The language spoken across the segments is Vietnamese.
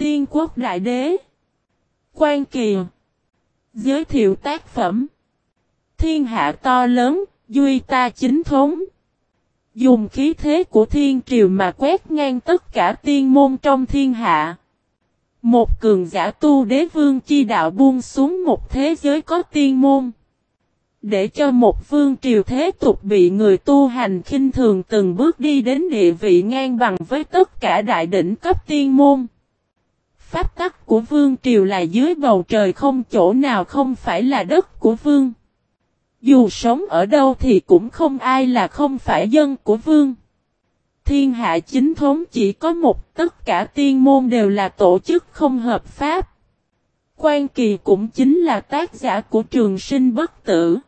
Tiên quốc đại đế. Quan Kiều Giới thiệu tác phẩm. Thiên hạ to lớn, duy ta chính thống. Dùng khí thế của thiên triều mà quét ngang tất cả tiên môn trong thiên hạ. Một cường giả tu đế vương chi đạo buông xuống một thế giới có tiên môn. Để cho một vương triều thế tục bị người tu hành khinh thường từng bước đi đến địa vị ngang bằng với tất cả đại đỉnh cấp tiên môn. Pháp tắc của vương triều là dưới bầu trời không, chỗ nào không phải là đất của vương. Dù sống ở đâu thì cũng không ai là không phải dân của vương. Thiên hạ chính thống chỉ có một, tất cả tiên môn đều là tổ chức không hợp pháp. Quan Kỳ cũng chính là tác giả của trường sinh bất tử.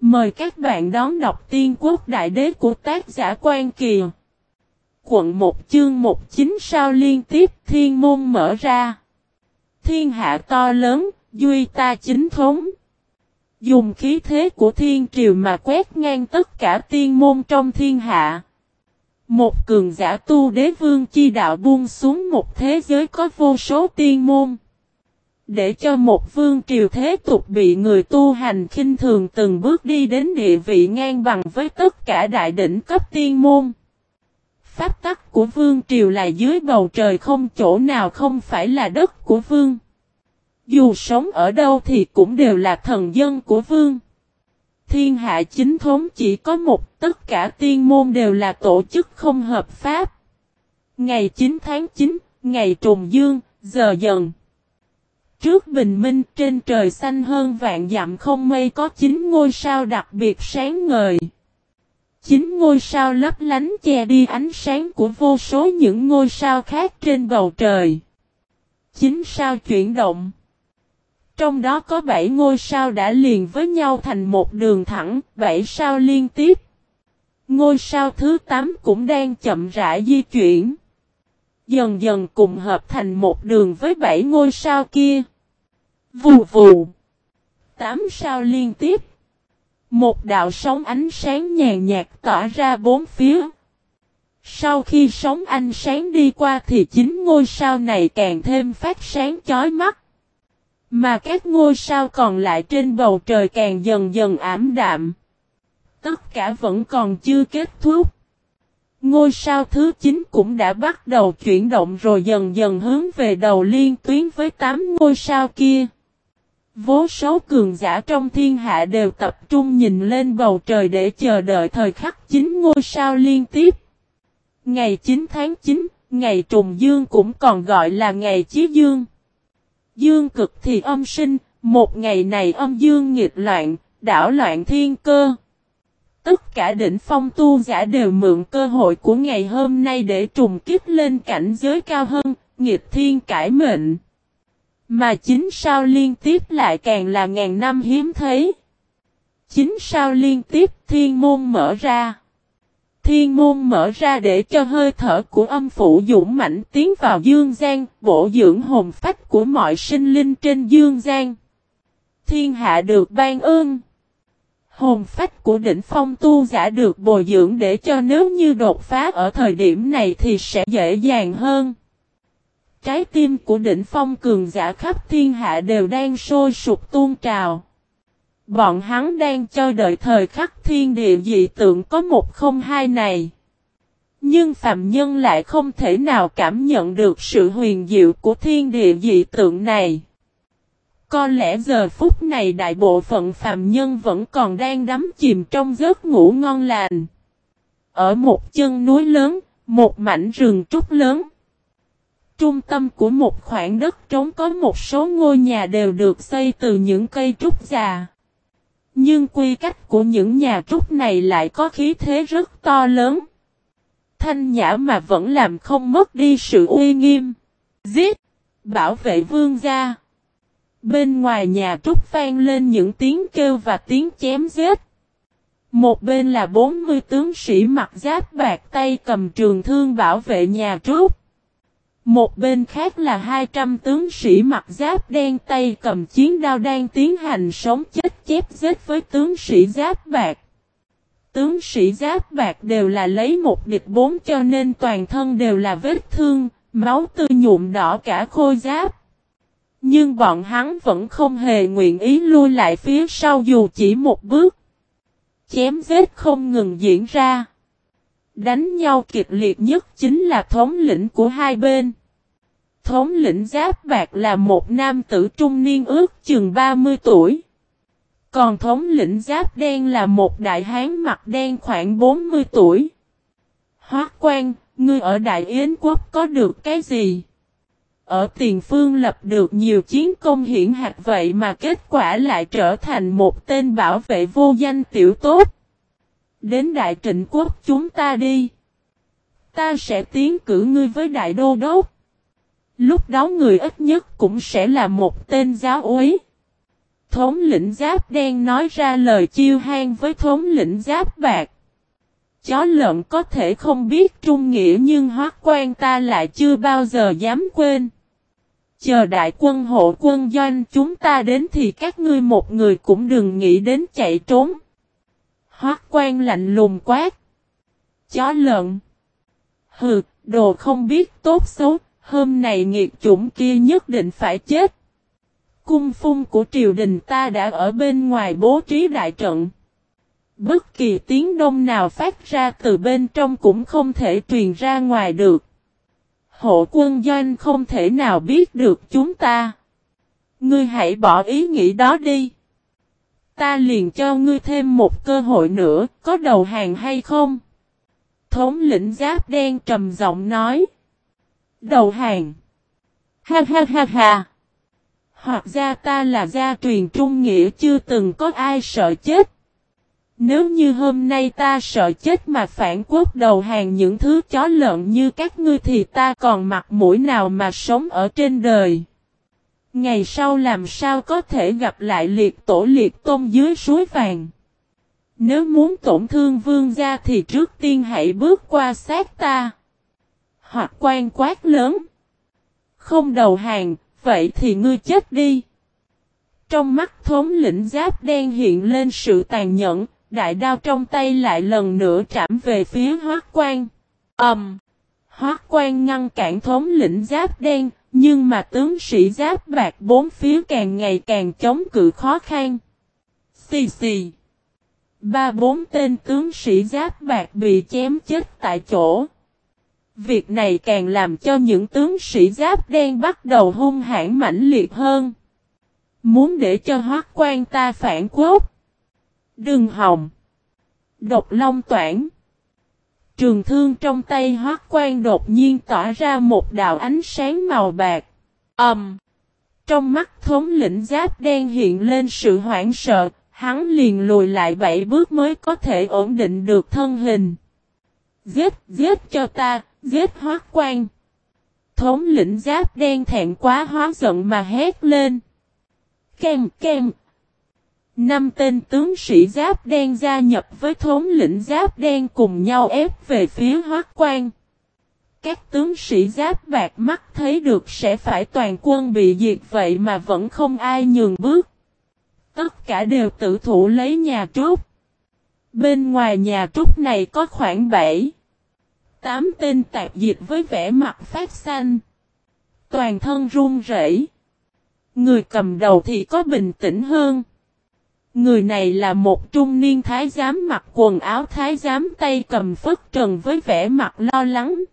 Mời các bạn đón đọc tiên quốc đại đế của tác giả Quan Kỳ. Quận một chương một chính sao liên tiếp thiên môn mở ra. Thiên hạ to lớn, duy ta chính thống. Dùng khí thế của thiên triều mà quét ngang tất cả tiên môn trong thiên hạ. Một cường giả tu đế vương chi đạo buông xuống một thế giới có vô số tiên môn. Để cho một vương triều thế tục bị người tu hành khinh thường từng bước đi đến địa vị ngang bằng với tất cả đại đỉnh cấp tiên môn. Pháp tắc của vương triều là dưới bầu trời không chỗ nào không phải là đất của vương. Dù sống ở đâu thì cũng đều là thần dân của vương. Thiên hạ chính thống chỉ có một, tất cả tiên môn đều là tổ chức không hợp pháp. Ngày 9 tháng 9, ngày trùng dương, giờ dần. Trước bình minh trên trời xanh hơn vạn dặm không mây có chín ngôi sao đặc biệt sáng ngời chính ngôi sao lấp lánh che đi ánh sáng của vô số những ngôi sao khác trên bầu trời. chính sao chuyển động. Trong đó có 7 ngôi sao đã liền với nhau thành một đường thẳng, 7 sao liên tiếp. Ngôi sao thứ 8 cũng đang chậm rãi di chuyển. Dần dần cùng hợp thành một đường với 7 ngôi sao kia. Vù vù. 8 sao liên tiếp. Một đạo sóng ánh sáng nhàn nhạt tỏa ra bốn phía. Sau khi sóng ánh sáng đi qua thì chính ngôi sao này càng thêm phát sáng chói mắt. Mà các ngôi sao còn lại trên bầu trời càng dần dần ảm đạm. Tất cả vẫn còn chưa kết thúc. Ngôi sao thứ 9 cũng đã bắt đầu chuyển động rồi dần dần hướng về đầu liên tuyến với 8 ngôi sao kia. Vô số cường giả trong thiên hạ đều tập trung nhìn lên bầu trời để chờ đợi thời khắc chính ngôi sao liên tiếp. Ngày 9 tháng 9, ngày trùng dương cũng còn gọi là ngày chí dương. Dương cực thì âm sinh, một ngày này âm dương nghịch loạn, đảo loạn thiên cơ. Tất cả đỉnh phong tu giả đều mượn cơ hội của ngày hôm nay để trùng kích lên cảnh giới cao hơn, nghịch thiên cải mệnh. Mà chính sao liên tiếp lại càng là ngàn năm hiếm thấy. Chính sao liên tiếp thiên môn mở ra. Thiên môn mở ra để cho hơi thở của âm phủ dũng mạnh tiến vào dương gian, bổ dưỡng hồn phách của mọi sinh linh trên dương gian. Thiên hạ được ban ơn. Hồn phách của đỉnh phong tu giả được bồi dưỡng để cho nếu như đột phá ở thời điểm này thì sẽ dễ dàng hơn. Trái tim của đỉnh phong cường giả khắp thiên hạ đều đang sôi sụp tuôn trào. Bọn hắn đang chờ đợi thời khắc thiên địa dị tượng có một không hai này. Nhưng phạm nhân lại không thể nào cảm nhận được sự huyền diệu của thiên địa dị tượng này. Có lẽ giờ phút này đại bộ phận phạm nhân vẫn còn đang đắm chìm trong giấc ngủ ngon lành. Ở một chân núi lớn, một mảnh rừng trúc lớn. Trung tâm của một khoảng đất trống có một số ngôi nhà đều được xây từ những cây trúc già. Nhưng quy cách của những nhà trúc này lại có khí thế rất to lớn. Thanh nhã mà vẫn làm không mất đi sự uy nghiêm. Giết! Bảo vệ vương gia. Bên ngoài nhà trúc vang lên những tiếng kêu và tiếng chém giết. Một bên là 40 tướng sĩ mặc giáp bạc tay cầm trường thương bảo vệ nhà trúc. Một bên khác là 200 tướng sĩ mặc giáp đen tay cầm chiến đao đang tiến hành sống chết chép giết với tướng sĩ giáp bạc. Tướng sĩ giáp bạc đều là lấy một địch bốn cho nên toàn thân đều là vết thương, máu tươi nhuộm đỏ cả khôi giáp. Nhưng bọn hắn vẫn không hề nguyện ý lui lại phía sau dù chỉ một bước. Chém giết không ngừng diễn ra. Đánh nhau kịch liệt nhất chính là thống lĩnh của hai bên. Thống lĩnh Giáp Bạc là một nam tử trung niên ước chừng 30 tuổi. Còn thống lĩnh Giáp Đen là một đại hán mặt đen khoảng 40 tuổi. Hoác quan, ngươi ở Đại Yến Quốc có được cái gì? Ở tiền phương lập được nhiều chiến công hiển hạt vậy mà kết quả lại trở thành một tên bảo vệ vô danh tiểu tốt. Đến Đại Trịnh Quốc chúng ta đi. Ta sẽ tiến cử ngươi với Đại Đô Đốc. Lúc đó người ít nhất cũng sẽ là một tên giáo úy. Thống lĩnh giáp đen nói ra lời chiêu hang với thống lĩnh giáp bạc. Chó lợn có thể không biết trung nghĩa nhưng hoác quan ta lại chưa bao giờ dám quên. Chờ đại quân hộ quân doanh chúng ta đến thì các ngươi một người cũng đừng nghĩ đến chạy trốn. Hoác quan lạnh lùng quát. Chó lợn. Hừ, đồ không biết tốt xấu, hôm nay nghiệt chủng kia nhất định phải chết. Cung phung của triều đình ta đã ở bên ngoài bố trí đại trận. Bất kỳ tiếng đông nào phát ra từ bên trong cũng không thể truyền ra ngoài được. Hộ quân doanh không thể nào biết được chúng ta. Ngươi hãy bỏ ý nghĩ đó đi. Ta liền cho ngươi thêm một cơ hội nữa, có đầu hàng hay không? Thống lĩnh giáp đen trầm giọng nói. Đầu hàng. Ha ha ha ha. Hoặc ra ta là gia truyền trung nghĩa chưa từng có ai sợ chết. Nếu như hôm nay ta sợ chết mà phản quốc đầu hàng những thứ chó lợn như các ngươi thì ta còn mặt mũi nào mà sống ở trên đời. Ngày sau làm sao có thể gặp lại liệt tổ liệt tôn dưới suối vàng. Nếu muốn tổn thương vương gia thì trước tiên hãy bước qua sát ta. Hoặc quan quát lớn. Không đầu hàng, vậy thì ngươi chết đi. Trong mắt thống lĩnh giáp đen hiện lên sự tàn nhẫn, đại đao trong tay lại lần nữa trảm về phía hoác quan. Ẩm! Um, hoác quan ngăn cản thống lĩnh giáp đen, nhưng mà tướng sĩ giáp bạc bốn phía càng ngày càng chống cự khó khăn. Xì xì! Ba bốn tên tướng sĩ giáp bạc bị chém chết tại chỗ. Việc này càng làm cho những tướng sĩ giáp đen bắt đầu hung hãn mãnh liệt hơn. Muốn để cho hoác quan ta phản quốc. Đừng hòng. Độc long toản. Trường thương trong tay hoác quan đột nhiên tỏa ra một đạo ánh sáng màu bạc. Ẩm. Um, trong mắt thống lĩnh giáp đen hiện lên sự hoảng sợ, hắn liền lùi lại bảy bước mới có thể ổn định được thân hình. Giết, giết cho ta, giết hoác quan. Thống lĩnh giáp đen thẹn quá hóa giận mà hét lên. Kem, kem, Năm tên tướng sĩ giáp đen gia nhập với thống lĩnh giáp đen cùng nhau ép về phía hoác quan. Các tướng sĩ giáp bạc mắt thấy được sẽ phải toàn quân bị diệt vậy mà vẫn không ai nhường bước. Tất cả đều tự thủ lấy nhà trúc. Bên ngoài nhà trúc này có khoảng 7 tám tên tạp dịch với vẻ mặt phát xanh. Toàn thân run rẩy. Người cầm đầu thì có bình tĩnh hơn. Người này là một trung niên thái giám mặc quần áo thái giám tay cầm phất trần với vẻ mặt lo lắng.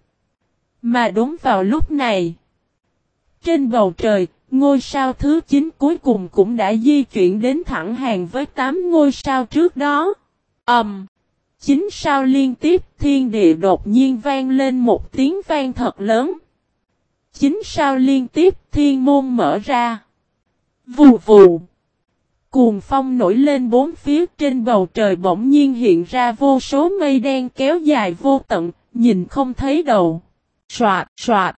Mà đúng vào lúc này, trên bầu trời, ngôi sao thứ 9 cuối cùng cũng đã di chuyển đến thẳng hàng với 8 ngôi sao trước đó. Ầm! Um, Chính sao liên tiếp thiên địa đột nhiên vang lên một tiếng vang thật lớn. Chính sao liên tiếp thiên môn mở ra. Vù vù! Cuồng phong nổi lên bốn phía trên bầu trời bỗng nhiên hiện ra vô số mây đen kéo dài vô tận, nhìn không thấy đầu. Xoạt, xoạt.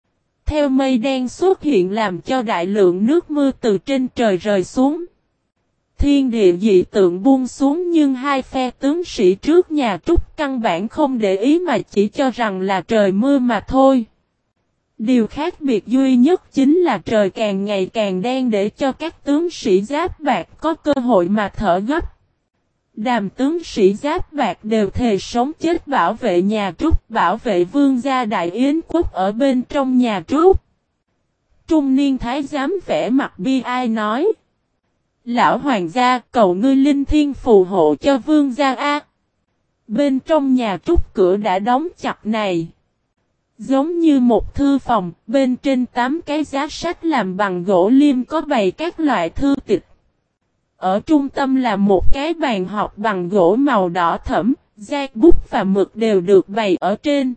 Theo mây đen xuất hiện làm cho đại lượng nước mưa từ trên trời rời xuống. Thiên địa dị tượng buông xuống nhưng hai phe tướng sĩ trước nhà trúc căn bản không để ý mà chỉ cho rằng là trời mưa mà thôi. Điều khác biệt duy nhất chính là trời càng ngày càng đen để cho các tướng sĩ giáp bạc có cơ hội mà thở gấp. Đàm tướng sĩ giáp bạc đều thề sống chết bảo vệ nhà Trúc, bảo vệ vương gia đại yến quốc ở bên trong nhà Trúc. Trung niên thái giám vẽ mặt bi ai nói. Lão hoàng gia cầu ngươi linh thiên phù hộ cho vương gia A. Bên trong nhà Trúc cửa đã đóng chặt này. Giống như một thư phòng, bên trên tám cái giá sách làm bằng gỗ liêm có bày các loại thư tịch. Ở trung tâm là một cái bàn học bằng gỗ màu đỏ thẫm, giác bút và mực đều được bày ở trên.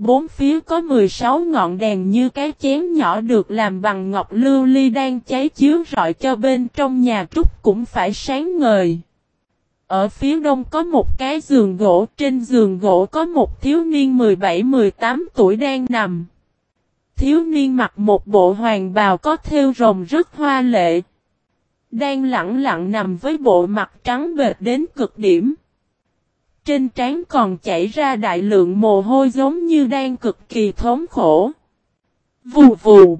Bốn phía có 16 ngọn đèn như cái chén nhỏ được làm bằng ngọc lưu ly đang cháy chiếu rọi cho bên trong nhà trúc cũng phải sáng ngời. Ở phía đông có một cái giường gỗ, trên giường gỗ có một thiếu niên 17-18 tuổi đang nằm. Thiếu niên mặc một bộ hoàng bào có thêu rồng rất hoa lệ. Đang lặng lặng nằm với bộ mặt trắng bệt đến cực điểm. Trên trán còn chảy ra đại lượng mồ hôi giống như đang cực kỳ thống khổ. Vù vù.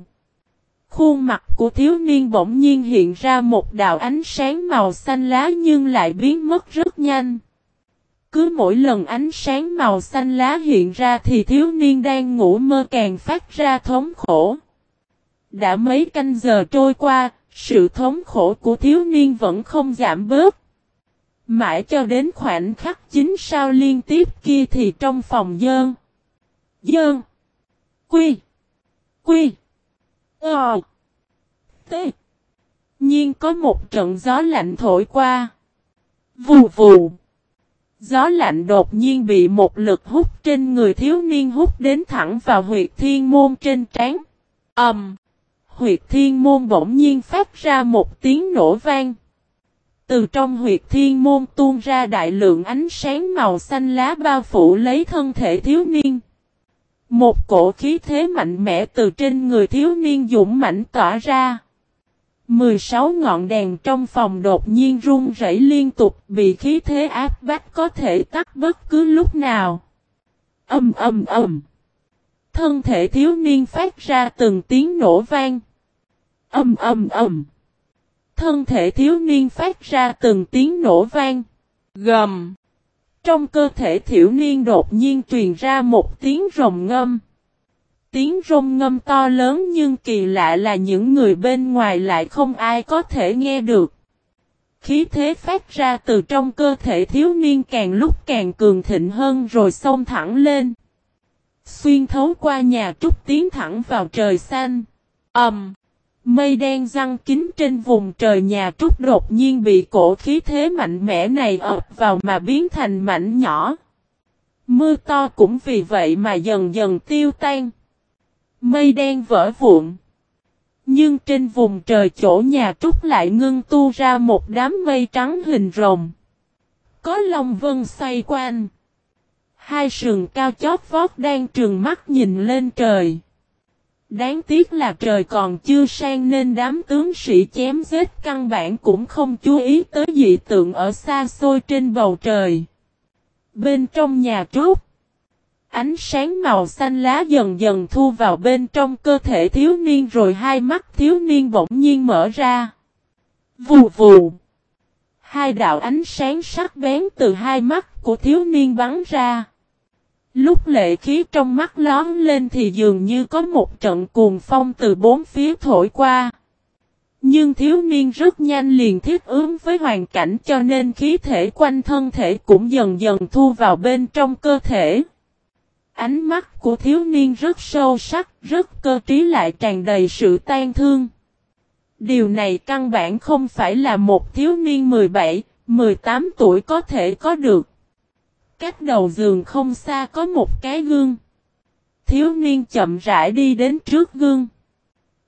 Khuôn mặt của thiếu niên bỗng nhiên hiện ra một đạo ánh sáng màu xanh lá nhưng lại biến mất rất nhanh. Cứ mỗi lần ánh sáng màu xanh lá hiện ra thì thiếu niên đang ngủ mơ càng phát ra thống khổ. Đã mấy canh giờ trôi qua, sự thống khổ của thiếu niên vẫn không giảm bớt. Mãi cho đến khoảnh khắc chính sao liên tiếp kia thì trong phòng dơn. Dơn. Quy. Quy. Ờ. T. Nhiên có một trận gió lạnh thổi qua. Vù vù. Gió lạnh đột nhiên bị một lực hút trên người thiếu niên hút đến thẳng vào huyệt thiên môn trên trán. ầm Um, huyệt thiên môn bỗng nhiên phát ra một tiếng nổ vang. Từ trong huyệt thiên môn tuôn ra đại lượng ánh sáng màu xanh lá bao phủ lấy thân thể thiếu niên. Một cổ khí thế mạnh mẽ từ trên người thiếu niên dũng mãnh tỏa ra. 16 ngọn đèn trong phòng đột nhiên rung rẩy liên tục, bị khí thế áp bách có thể tắt bất cứ lúc nào. Âm âm âm. Thân thể thiếu niên phát ra từng tiếng nổ vang. Âm âm âm. Thân thể thiếu niên phát ra từng tiếng nổ vang. Gầm. Trong cơ thể thiểu niên đột nhiên truyền ra một tiếng rồng ngâm. Tiếng rồng ngâm to lớn nhưng kỳ lạ là những người bên ngoài lại không ai có thể nghe được. Khí thế phát ra từ trong cơ thể thiếu niên càng lúc càng cường thịnh hơn rồi xông thẳng lên. Xuyên thấu qua nhà trúc tiến thẳng vào trời xanh. Ẩm. Um, mây đen răng kín trên vùng trời nhà trúc đột nhiên bị cổ khí thế mạnh mẽ này ập vào mà biến thành mảnh nhỏ. Mưa to cũng vì vậy mà dần dần tiêu tan. Mây đen vỡ vụn. Nhưng trên vùng trời chỗ nhà trúc lại ngưng tu ra một đám mây trắng hình rồng. Có lòng vân xoay quanh. Hai sừng cao chót vót đang trường mắt nhìn lên trời. Đáng tiếc là trời còn chưa sang nên đám tướng sĩ chém giết căn bản cũng không chú ý tới dị tượng ở xa xôi trên bầu trời. Bên trong nhà trúc. Ánh sáng màu xanh lá dần dần thu vào bên trong cơ thể thiếu niên rồi hai mắt thiếu niên bỗng nhiên mở ra. Vù vù. Hai đạo ánh sáng sắc bén từ hai mắt của thiếu niên bắn ra. Lúc lệ khí trong mắt lón lên thì dường như có một trận cuồng phong từ bốn phía thổi qua. Nhưng thiếu niên rất nhanh liền thiết ứng với hoàn cảnh cho nên khí thể quanh thân thể cũng dần dần thu vào bên trong cơ thể. Ánh mắt của thiếu niên rất sâu sắc, rất cơ trí lại tràn đầy sự tan thương. Điều này căn bản không phải là một thiếu niên 17, 18 tuổi có thể có được. Cách đầu giường không xa có một cái gương. Thiếu niên chậm rãi đi đến trước gương.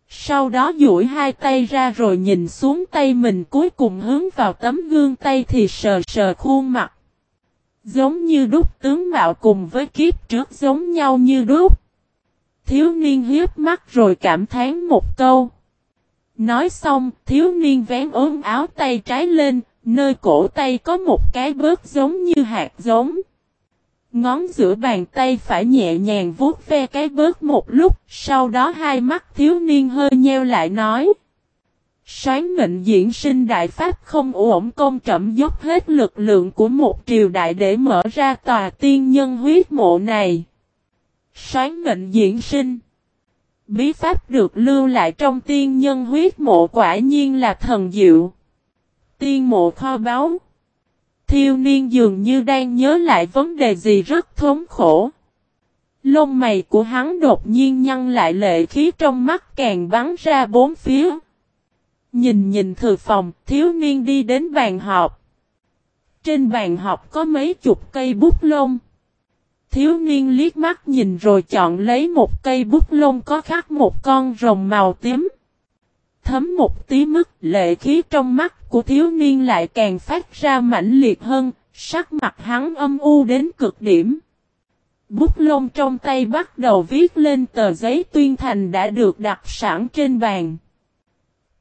Sau đó duỗi hai tay ra rồi nhìn xuống tay mình cuối cùng hướng vào tấm gương tay thì sờ sờ khuôn mặt. Giống như đúc tướng mạo cùng với kiếp trước giống nhau như đúc. Thiếu niên hiếp mắt rồi cảm thán một câu. Nói xong, thiếu niên vén ốm áo tay trái lên, nơi cổ tay có một cái bớt giống như hạt giống. Ngón giữa bàn tay phải nhẹ nhàng vuốt ve cái bớt một lúc, sau đó hai mắt thiếu niên hơi nheo lại nói. xoán mệnh diễn sinh đại pháp không ổn công trẩm dốc hết lực lượng của một triều đại để mở ra tòa tiên nhân huyết mộ này. xoán mệnh diễn sinh Bí pháp được lưu lại trong tiên nhân huyết mộ quả nhiên là thần diệu. Tiên mộ kho báu. Thiêu niên dường như đang nhớ lại vấn đề gì rất thống khổ. Lông mày của hắn đột nhiên nhăn lại lệ khí trong mắt càng bắn ra bốn phía. Nhìn nhìn thư phòng, thiếu niên đi đến bàn họp. Trên bàn họp có mấy chục cây bút lông. Thiếu niên liếc mắt nhìn rồi chọn lấy một cây bút lông có khắc một con rồng màu tím. Thấm một tí mức lệ khí trong mắt của thiếu niên lại càng phát ra mãnh liệt hơn, sắc mặt hắn âm u đến cực điểm. Bút lông trong tay bắt đầu viết lên tờ giấy tuyên thành đã được đặt sẵn trên bàn.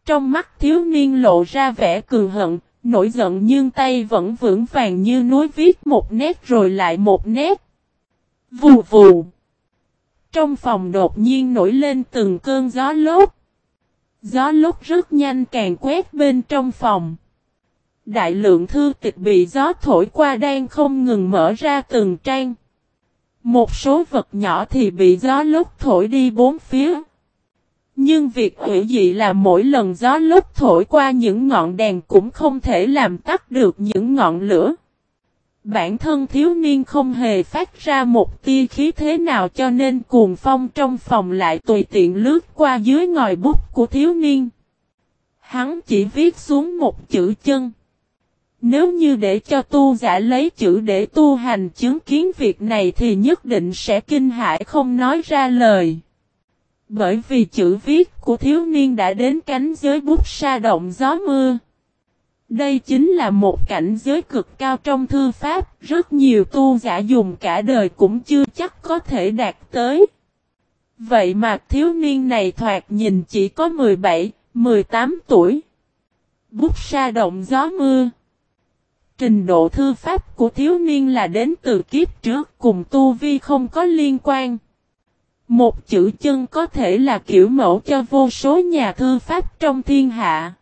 Trong mắt thiếu niên lộ ra vẻ cường hận, nổi giận nhưng tay vẫn vững vàng như núi viết một nét rồi lại một nét. Vù vù. Trong phòng đột nhiên nổi lên từng cơn gió lốt. Gió lúc rất nhanh càng quét bên trong phòng. Đại lượng thư tịch bị gió thổi qua đang không ngừng mở ra từng trang. Một số vật nhỏ thì bị gió lúc thổi đi bốn phía. Nhưng việc hữu dị là mỗi lần gió lúc thổi qua những ngọn đèn cũng không thể làm tắt được những ngọn lửa. Bản thân thiếu niên không hề phát ra một tia khí thế nào cho nên cuồng phong trong phòng lại tùy tiện lướt qua dưới ngòi bút của thiếu niên. Hắn chỉ viết xuống một chữ chân. Nếu như để cho tu giả lấy chữ để tu hành chứng kiến việc này thì nhất định sẽ kinh hãi không nói ra lời. Bởi vì chữ viết của thiếu niên đã đến cánh giới bút sa động gió mưa. Đây chính là một cảnh giới cực cao trong thư pháp, rất nhiều tu giả dùng cả đời cũng chưa chắc có thể đạt tới. Vậy mà thiếu niên này thoạt nhìn chỉ có 17, 18 tuổi. Bút sa động gió mưa. Trình độ thư pháp của thiếu niên là đến từ kiếp trước cùng tu vi không có liên quan. Một chữ chân có thể là kiểu mẫu cho vô số nhà thư pháp trong thiên hạ.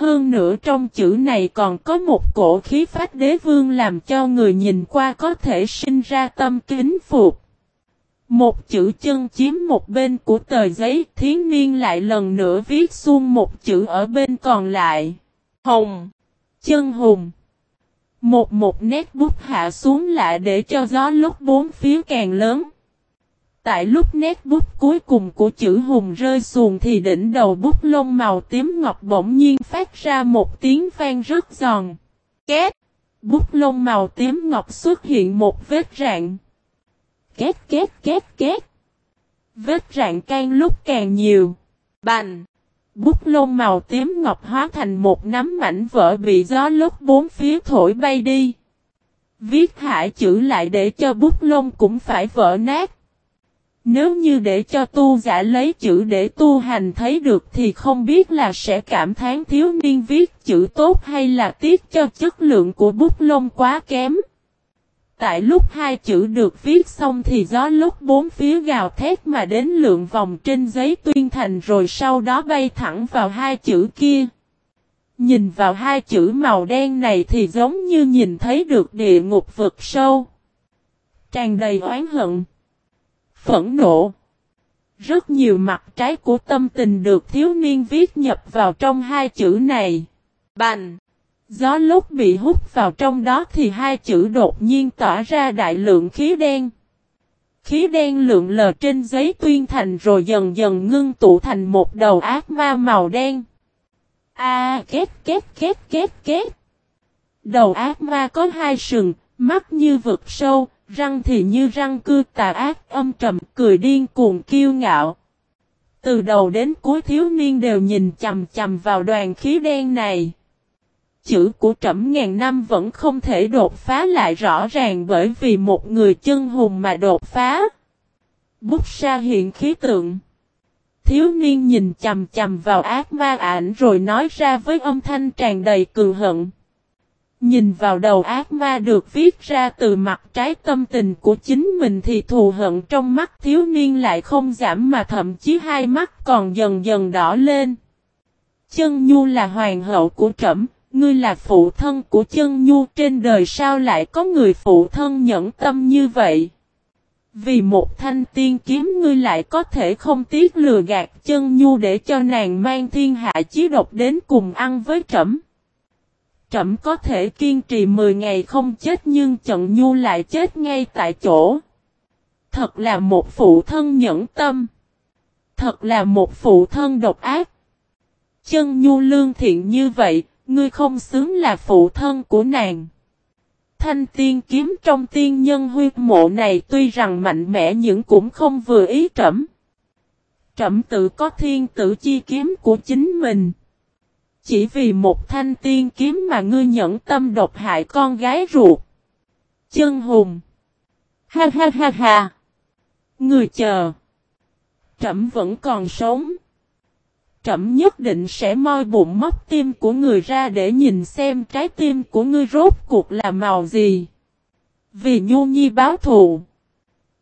Hơn nữa trong chữ này còn có một cổ khí phách đế vương làm cho người nhìn qua có thể sinh ra tâm kính phục. Một chữ chân chiếm một bên của tờ giấy thiến niên lại lần nữa viết xuống một chữ ở bên còn lại. Hồng. Chân hùng. Một một nét bút hạ xuống lại để cho gió lúc bốn phía càng lớn. Tại lúc nét bút cuối cùng của chữ hùng rơi xuống thì đỉnh đầu bút lông màu tím ngọc bỗng nhiên phát ra một tiếng vang rất giòn. Két! Bút lông màu tím ngọc xuất hiện một vết rạn. Két két két két. Vết rạn càng lúc càng nhiều. Bành! Bút lông màu tím ngọc hóa thành một nắm mảnh vỡ bị gió lốc bốn phía thổi bay đi. Viết hải chữ lại để cho bút lông cũng phải vỡ nát. Nếu như để cho tu giả lấy chữ để tu hành thấy được thì không biết là sẽ cảm thán thiếu niên viết chữ tốt hay là tiếc cho chất lượng của bút lông quá kém. Tại lúc hai chữ được viết xong thì gió lúc bốn phía gào thét mà đến lượng vòng trên giấy tuyên thành rồi sau đó bay thẳng vào hai chữ kia. Nhìn vào hai chữ màu đen này thì giống như nhìn thấy được địa ngục vực sâu. Tràn đầy oán hận phẫn nộ. Rất nhiều mặt trái của tâm tình được thiếu niên viết nhập vào trong hai chữ này. Bành! Gió lúc bị hút vào trong đó thì hai chữ đột nhiên tỏa ra đại lượng khí đen. Khí đen lượng lờ trên giấy tuyên thành rồi dần dần ngưng tụ thành một đầu ác ma màu đen. A à, két két két két két. Đầu ác ma có hai sừng, mắt như vực sâu, Răng thì như răng cưa tà ác, âm trầm, cười điên cuồng kiêu ngạo. Từ đầu đến cuối thiếu niên đều nhìn chầm chầm vào đoàn khí đen này. Chữ của trẫm ngàn năm vẫn không thể đột phá lại rõ ràng bởi vì một người chân hùng mà đột phá. Bút sa hiện khí tượng. Thiếu niên nhìn chầm chầm vào ác ma ảnh rồi nói ra với âm thanh tràn đầy cường hận. Nhìn vào đầu ác ma được viết ra từ mặt trái tâm tình của chính mình thì thù hận trong mắt thiếu niên lại không giảm mà thậm chí hai mắt còn dần dần đỏ lên. Chân Nhu là hoàng hậu của trẫm, ngươi là phụ thân của chân Nhu trên đời sao lại có người phụ thân nhẫn tâm như vậy? Vì một thanh tiên kiếm ngươi lại có thể không tiếc lừa gạt chân Nhu để cho nàng mang thiên hạ chí độc đến cùng ăn với trẫm. Trẫm có thể kiên trì 10 ngày không chết nhưng trận Nhu lại chết ngay tại chỗ. Thật là một phụ thân nhẫn tâm. Thật là một phụ thân độc ác. Chân nhu lương thiện như vậy, ngươi không xứng là phụ thân của nàng. Thanh tiên kiếm trong tiên nhân huyết mộ này tuy rằng mạnh mẽ nhưng cũng không vừa ý trẫm. Trẫm tự có thiên tử chi kiếm của chính mình. Chỉ vì một thanh tiên kiếm mà ngươi nhẫn tâm độc hại con gái ruột. Chân hùng. Ha ha ha ha. Người chờ. Trẩm vẫn còn sống. Trẩm nhất định sẽ moi bụng móc tim của người ra để nhìn xem trái tim của ngươi rốt cuộc là màu gì. Vì nhu nhi báo thù.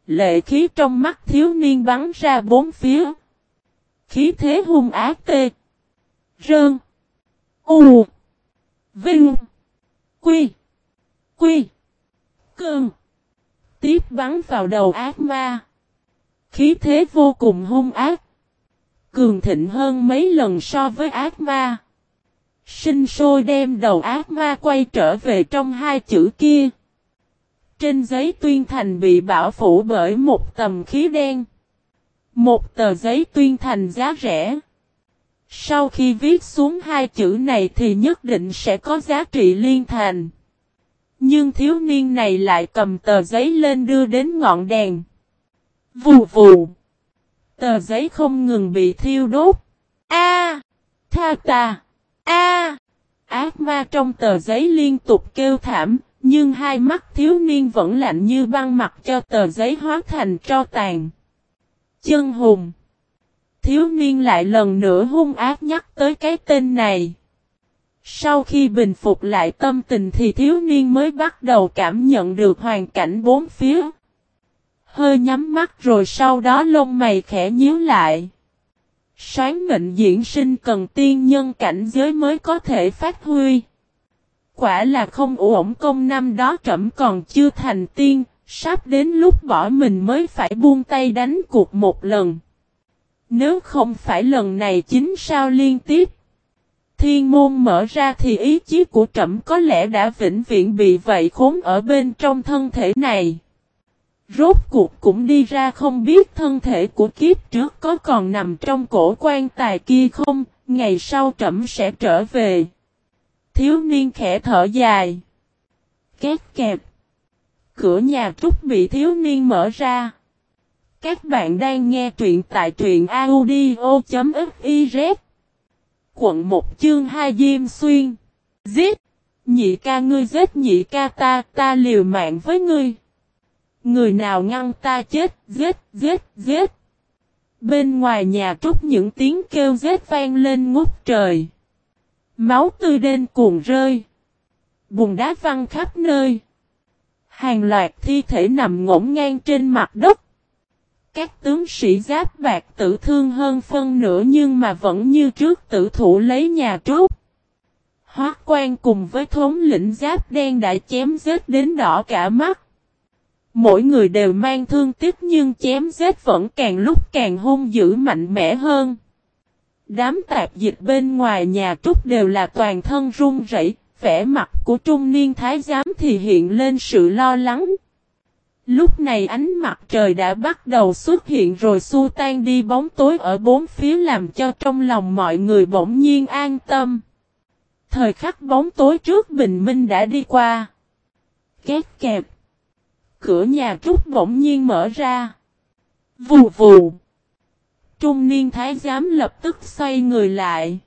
Lệ khí trong mắt thiếu niên bắn ra bốn phía. Khí thế hung ác tê. Rơn. U. Vinh. Quy. Quy. Cơn. Tiếp bắn vào đầu ác ma. Khí thế vô cùng hung ác. Cường thịnh hơn mấy lần so với ác ma. Sinh sôi đem đầu ác ma quay trở về trong hai chữ kia. Trên giấy tuyên thành bị bảo phủ bởi một tầm khí đen. Một tờ giấy tuyên thành giá rẻ. Sau khi viết xuống hai chữ này thì nhất định sẽ có giá trị liên thành. Nhưng thiếu niên này lại cầm tờ giấy lên đưa đến ngọn đèn. Vù vù. Tờ giấy không ngừng bị thiêu đốt. A! Tha ta! A! Ác ma trong tờ giấy liên tục kêu thảm, nhưng hai mắt thiếu niên vẫn lạnh như băng mặt cho tờ giấy hóa thành tro tàn. Chân hùng. Thiếu niên lại lần nữa hung ác nhắc tới cái tên này. Sau khi bình phục lại tâm tình thì thiếu niên mới bắt đầu cảm nhận được hoàn cảnh bốn phía hơi nhắm mắt rồi sau đó lông mày khẽ nhíu lại. Sáng mệnh diễn sinh cần tiên nhân cảnh giới mới có thể phát huy. Quả là không ổn công năm đó trẫm còn chưa thành tiên, sắp đến lúc bỏ mình mới phải buông tay đánh cuộc một lần. Nếu không phải lần này chính sao liên tiếp. Thiên môn mở ra thì ý chí của trẫm có lẽ đã vĩnh viễn bị vậy khốn ở bên trong thân thể này. Rốt cuộc cũng đi ra không biết thân thể của kiếp trước có còn nằm trong cổ quan tài kia không, ngày sau trẫm sẽ trở về. Thiếu niên khẽ thở dài. Két kẹp. Cửa nhà trúc bị thiếu niên mở ra. Các bạn đang nghe truyện tại truyện audio.fiz. Quận 1 chương 2 Diêm Xuyên. Giết. Nhị ca ngươi giết nhị ca ta, ta liều mạng với ngươi. Người nào ngăn ta chết, giết, giết, giết. Bên ngoài nhà trúc những tiếng kêu giết vang lên ngút trời. Máu tươi đen cuồn rơi. Bùn đá văng khắp nơi. Hàng loạt thi thể nằm ngổn ngang trên mặt đất. Các tướng sĩ giáp bạc tử thương hơn phân nửa nhưng mà vẫn như trước tử thủ lấy nhà trúc. Hóa quan cùng với thống lĩnh giáp đen đã chém giết đến đỏ cả mắt. Mỗi người đều mang thương tiếc nhưng chém giết vẫn càng lúc càng hung dữ mạnh mẽ hơn. Đám tạp dịch bên ngoài nhà trúc đều là toàn thân run rẩy, vẻ mặt của trung niên thái giám thì hiện lên sự lo lắng. Lúc này ánh mặt trời đã bắt đầu xuất hiện rồi xua tan đi bóng tối ở bốn phía làm cho trong lòng mọi người bỗng nhiên an tâm. Thời khắc bóng tối trước bình minh đã đi qua. Két kẹp. Cửa nhà trúc bỗng nhiên mở ra. Vù vù. Trung niên thái giám lập tức xoay người lại.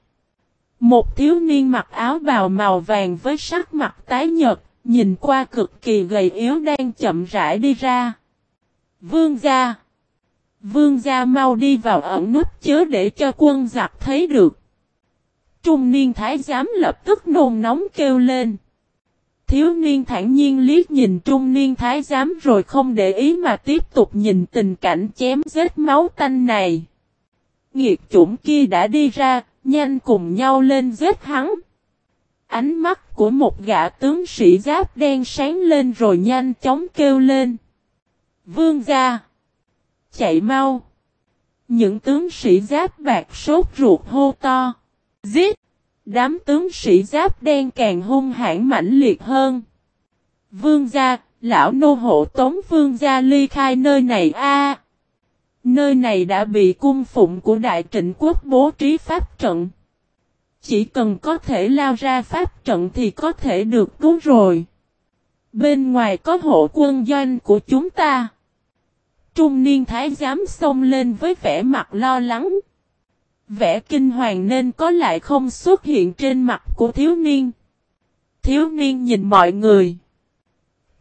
Một thiếu niên mặc áo bào màu vàng với sắc mặt tái nhợt, nhìn qua cực kỳ gầy yếu đang chậm rãi đi ra. Vương gia. Vương gia mau đi vào ẩn nút chớ để cho quân giặc thấy được. Trung niên thái giám lập tức nôn nóng kêu lên. Thiếu niên thản nhiên liếc nhìn trung niên thái giám rồi không để ý mà tiếp tục nhìn tình cảnh chém giết máu tanh này. Nghiệt chủng kia đã đi ra, nhanh cùng nhau lên giết hắn. Ánh mắt của một gã tướng sĩ giáp đen sáng lên rồi nhanh chóng kêu lên. Vương gia! Chạy mau! Những tướng sĩ giáp bạc sốt ruột hô to. Giết! Đám tướng sĩ giáp đen càng hung hãn mãnh liệt hơn. Vương gia, lão nô hộ tống vương gia ly khai nơi này a. nơi này đã bị cung phụng của đại trịnh quốc bố trí pháp trận. Chỉ cần có thể lao ra pháp trận thì có thể được cứu rồi. Bên ngoài có hộ quân doanh của chúng ta. Trung niên thái giám xông lên với vẻ mặt lo lắng. Vẻ kinh hoàng nên có lại không xuất hiện trên mặt của thiếu niên. Thiếu niên nhìn mọi người.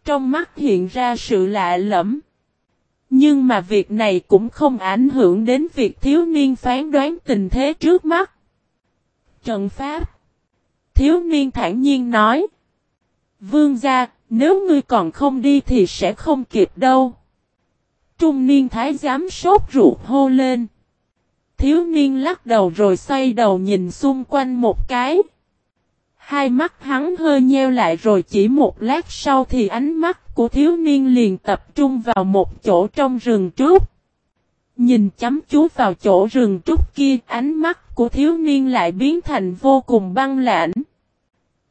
Trong mắt hiện ra sự lạ lẫm. Nhưng mà việc này cũng không ảnh hưởng đến việc thiếu niên phán đoán tình thế trước mắt. Trần Pháp Thiếu niên thản nhiên nói. Vương gia, nếu ngươi còn không đi thì sẽ không kịp đâu. Trung niên thái giám sốt ruột hô lên. Thiếu niên lắc đầu rồi xoay đầu nhìn xung quanh một cái. Hai mắt hắn hơi nheo lại rồi chỉ một lát sau thì ánh mắt của thiếu niên liền tập trung vào một chỗ trong rừng trúc. Nhìn chăm chú vào chỗ rừng trúc kia, ánh mắt của thiếu niên lại biến thành vô cùng băng lãnh.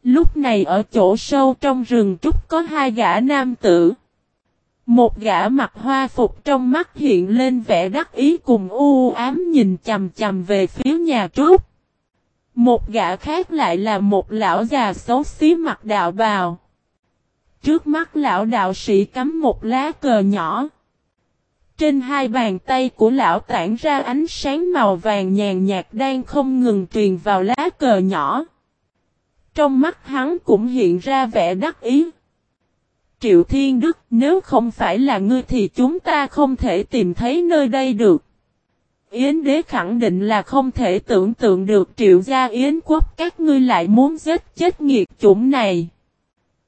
Lúc này ở chỗ sâu trong rừng trúc có hai gã nam tử. Một gã mặc hoa phục trong mắt hiện lên vẻ đắc ý cùng u ám nhìn chầm chầm về phía nhà trúc. Một gã khác lại là một lão già xấu xí mặt đạo bào. Trước mắt lão đạo sĩ cắm một lá cờ nhỏ. Trên hai bàn tay của lão tản ra ánh sáng màu vàng nhàn nhạt đang không ngừng truyền vào lá cờ nhỏ. Trong mắt hắn cũng hiện ra vẻ đắc ý. Triệu Thiên Đức, nếu không phải là ngươi thì chúng ta không thể tìm thấy nơi đây được. Yến đế khẳng định là không thể tưởng tượng được triệu gia Yến quốc các ngươi lại muốn giết chết nghiệt chủng này.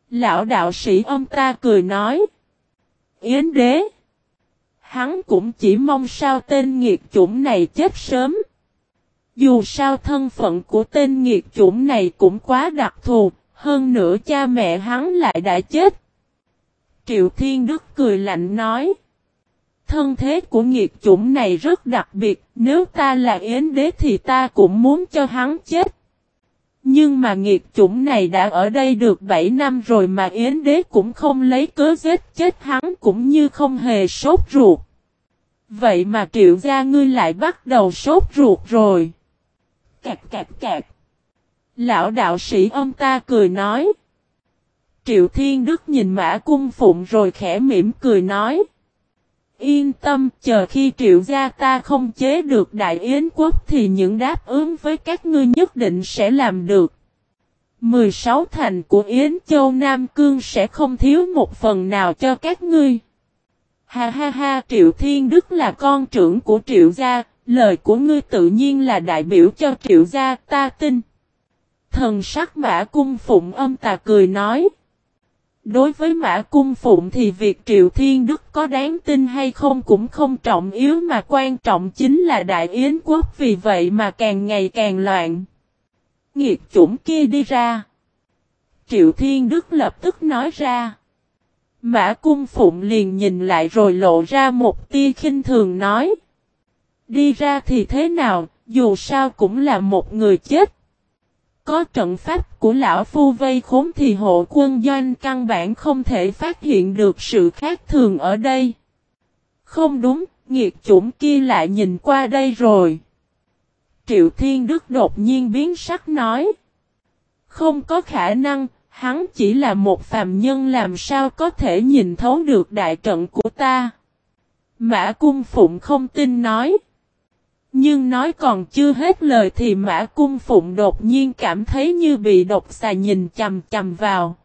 Lão đạo sĩ ông ta cười nói. Yến đế. Hắn cũng chỉ mong sao tên nghiệt chủng này chết sớm. Dù sao thân phận của tên nghiệt chủng này cũng quá đặc thù, hơn nữa cha mẹ hắn lại đã chết. Triệu Thiên Đức cười lạnh nói. Thân thế của nghiệt chủng này rất đặc biệt, nếu ta là Yến Đế thì ta cũng muốn cho hắn chết. Nhưng mà nghiệt chủng này đã ở đây được 7 năm rồi mà Yến Đế cũng không lấy cớ giết chết hắn cũng như không hề sốt ruột. Vậy mà triệu gia ngươi lại bắt đầu sốt ruột rồi. Cạc cạc cạc. Lão đạo sĩ ông ta cười nói. Triệu Thiên Đức nhìn Mã Cung Phụng rồi khẽ mỉm cười nói. Yên tâm, chờ khi triệu gia ta không chế được Đại Yến Quốc thì những đáp ứng với các ngươi nhất định sẽ làm được. 16 thành của Yến Châu Nam Cương sẽ không thiếu một phần nào cho các ngươi. Ha ha ha, Triệu Thiên Đức là con trưởng của Triệu gia, lời của ngươi tự nhiên là đại biểu cho Triệu gia, ta tin. Thần sắc mã cung phụng âm tà cười nói. Đối với Mã Cung Phụng thì việc Triệu Thiên Đức có đáng tin hay không cũng không trọng yếu mà quan trọng chính là Đại Yến Quốc vì vậy mà càng ngày càng loạn. Nghiệt chủng kia đi ra. Triệu Thiên Đức lập tức nói ra. Mã Cung Phụng liền nhìn lại rồi lộ ra một tia khinh thường nói. Đi ra thì thế nào, dù sao cũng là một người chết. Có trận pháp của lão phu vây khốn thì hộ quân doanh căn bản không thể phát hiện được sự khác thường ở đây. Không đúng, nghiệt chủng kia lại nhìn qua đây rồi. Triệu Thiên Đức đột nhiên biến sắc nói. Không có khả năng, hắn chỉ là một phàm nhân làm sao có thể nhìn thấu được đại trận của ta. Mã Cung Phụng không tin nói. Nhưng nói còn chưa hết lời thì Mã Cung Phụng đột nhiên cảm thấy như bị độc xà nhìn chầm chầm vào.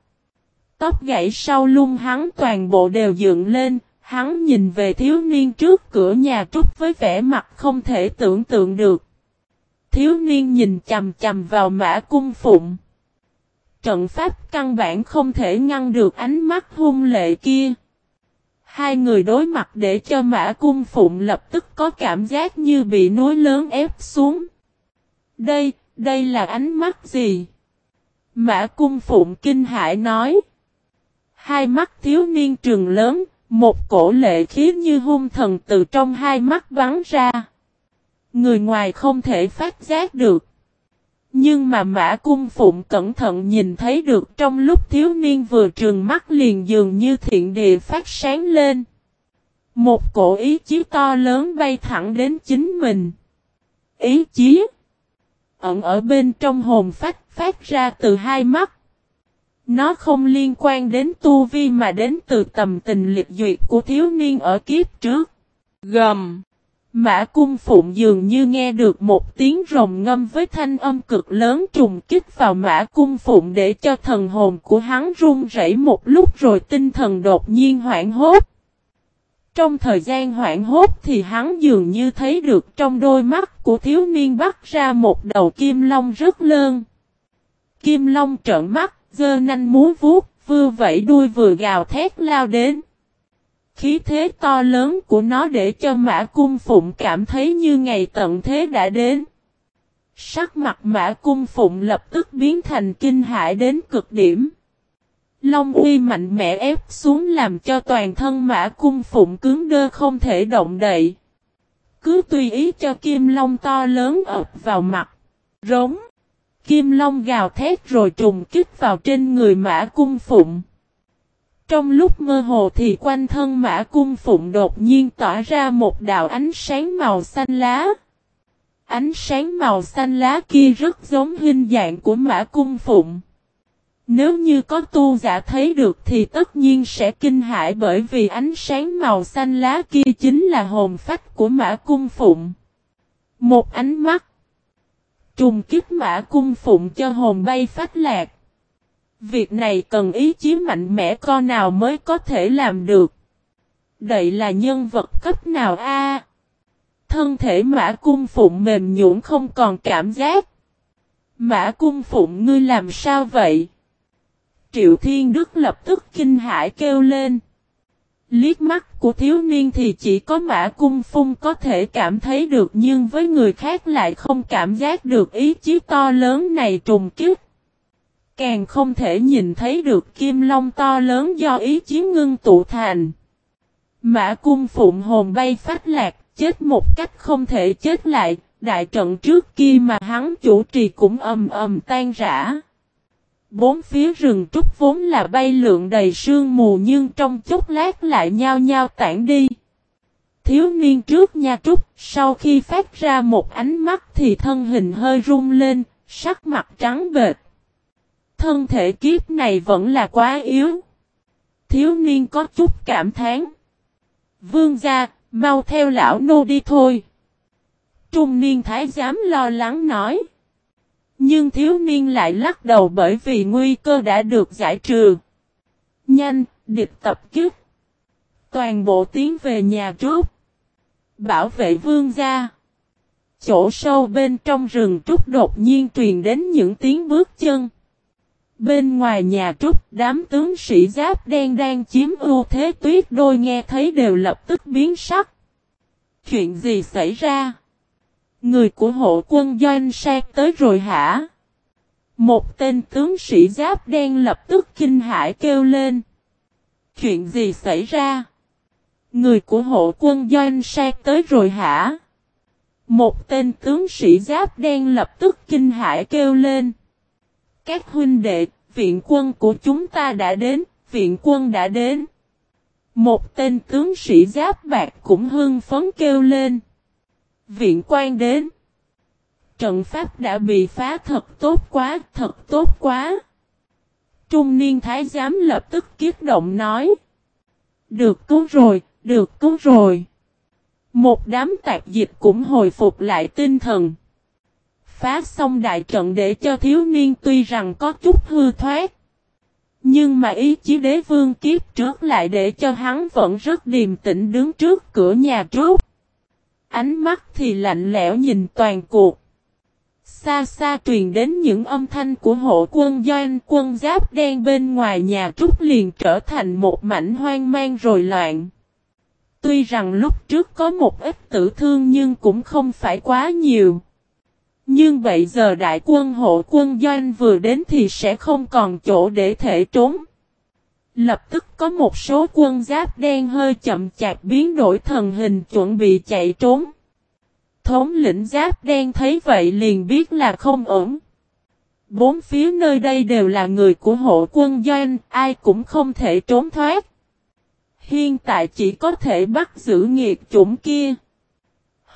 Tóc gãy sau lung hắn toàn bộ đều dựng lên, hắn nhìn về thiếu niên trước cửa nhà trúc với vẻ mặt không thể tưởng tượng được. Thiếu niên nhìn chầm chầm vào Mã Cung Phụng. Trận pháp căn bản không thể ngăn được ánh mắt hung lệ kia. Hai người đối mặt để cho mã cung phụng lập tức có cảm giác như bị núi lớn ép xuống. Đây, đây là ánh mắt gì? Mã cung phụng kinh hãi nói. Hai mắt thiếu niên trường lớn, một cổ lệ khí như hung thần từ trong hai mắt bắn ra. Người ngoài không thể phát giác được. Nhưng mà mã cung phụng cẩn thận nhìn thấy được trong lúc thiếu niên vừa trường mắt liền dường như thiện địa phát sáng lên. Một cổ ý chí to lớn bay thẳng đến chính mình. Ý chí ẩn ở bên trong hồn phát phát ra từ hai mắt. Nó không liên quan đến tu vi mà đến từ tầm tình liệt duyệt của thiếu niên ở kiếp trước. Gầm. Mã cung phụng dường như nghe được một tiếng rồng ngâm với thanh âm cực lớn trùng kích vào mã cung phụng để cho thần hồn của hắn run rẩy một lúc rồi tinh thần đột nhiên hoảng hốt. Trong thời gian hoảng hốt thì hắn dường như thấy được trong đôi mắt của thiếu niên bắt ra một đầu kim long rất lớn. Kim long trợn mắt, dơ nanh múa vuốt, vừa vẫy đuôi vừa gào thét lao đến. Khí thế to lớn của nó để cho mã cung phụng cảm thấy như ngày tận thế đã đến. Sắc mặt mã cung phụng lập tức biến thành kinh hại đến cực điểm. Long uy mạnh mẽ ép xuống làm cho toàn thân mã cung phụng cứng đơ không thể động đậy. Cứ tùy ý cho kim long to lớn ập vào mặt. Rống. Kim long gào thét rồi trùng kích vào trên người mã cung phụng. Trong lúc mơ hồ thì quanh thân mã cung phụng đột nhiên tỏa ra một đạo ánh sáng màu xanh lá. Ánh sáng màu xanh lá kia rất giống hình dạng của mã cung phụng. Nếu như có tu giả thấy được thì tất nhiên sẽ kinh hãi bởi vì ánh sáng màu xanh lá kia chính là hồn phách của mã cung phụng. Một ánh mắt. Trùng kích mã cung phụng cho hồn bay phách lạc. Việc này cần ý chí mạnh mẽ con nào mới có thể làm được. Đây là nhân vật cấp nào a? Thân thể mã cung phụng mềm nhũn không còn cảm giác. Mã cung phụng, ngươi làm sao vậy? Triệu Thiên Đức lập tức kinh hãi kêu lên. Liếc mắt của thiếu niên thì chỉ có mã cung phung có thể cảm thấy được, nhưng với người khác lại không cảm giác được ý chí to lớn này trùng kích. Càng không thể nhìn thấy được kim long to lớn do ý chí ngưng tụ thành. Mã cung phụng hồn bay phát lạc, chết một cách không thể chết lại, đại trận trước kia mà hắn chủ trì cũng ầm ầm tan rã. Bốn phía rừng trúc vốn là bay lượn đầy sương mù nhưng trong chốc lát lại nhao nhao tản đi. Thiếu niên trước nha trúc, sau khi phát ra một ánh mắt thì thân hình hơi rung lên, sắc mặt trắng bệt. Thân thể kiếp này vẫn là quá yếu. Thiếu niên có chút cảm thán. Vương gia, mau theo lão nô đi thôi. Trung niên thái giám lo lắng nói. Nhưng thiếu niên lại lắc đầu bởi vì nguy cơ đã được giải trừ. Nhanh, địch tập kiếp. Toàn bộ tiến về nhà trúc. Bảo vệ vương gia. Chỗ sâu bên trong rừng trúc đột nhiên truyền đến những tiếng bước chân. Bên ngoài nhà trúc, đám tướng sĩ giáp đen đang chiếm ưu thế tuyết đôi nghe thấy đều lập tức biến sắc. Chuyện gì xảy ra? Người của hộ quân doanh sang tới rồi hả? Một tên tướng sĩ giáp đen lập tức kinh hãi kêu lên. Chuyện gì xảy ra? Người của hộ quân doanh sang tới rồi hả? Một tên tướng sĩ giáp đen lập tức kinh hãi kêu lên. Các huynh đệ, viện quân của chúng ta đã đến, viện quân đã đến. Một tên tướng sĩ giáp bạc cũng hưng phấn kêu lên. Viện quan đến. Trận pháp đã bị phá thật tốt quá, thật tốt quá. Trung niên thái giám lập tức kiết động nói. Được cứu rồi, được cứu rồi. Một đám tạc dịch cũng hồi phục lại tinh thần. Phá xong đại trận để cho thiếu niên tuy rằng có chút hư thoát. Nhưng mà ý chí đế vương kiếp trước lại để cho hắn vẫn rất điềm tĩnh đứng trước cửa nhà trước. Ánh mắt thì lạnh lẽo nhìn toàn cuộc. Xa xa truyền đến những âm thanh của hộ quân doanh, quân giáp đen bên ngoài nhà trúc liền trở thành một mảnh hoang mang rồi loạn. Tuy rằng lúc trước có một ít tử thương nhưng cũng không phải quá nhiều. Nhưng bây giờ đại quân hộ quân doanh vừa đến thì sẽ không còn chỗ để thể trốn. Lập tức có một số quân giáp đen hơi chậm chạp biến đổi thần hình chuẩn bị chạy trốn. Thống lĩnh giáp đen thấy vậy liền biết là không ổn. Bốn phía nơi đây đều là người của hộ quân doanh, ai cũng không thể trốn thoát. Hiện tại chỉ có thể bắt giữ nghiệt chủng kia.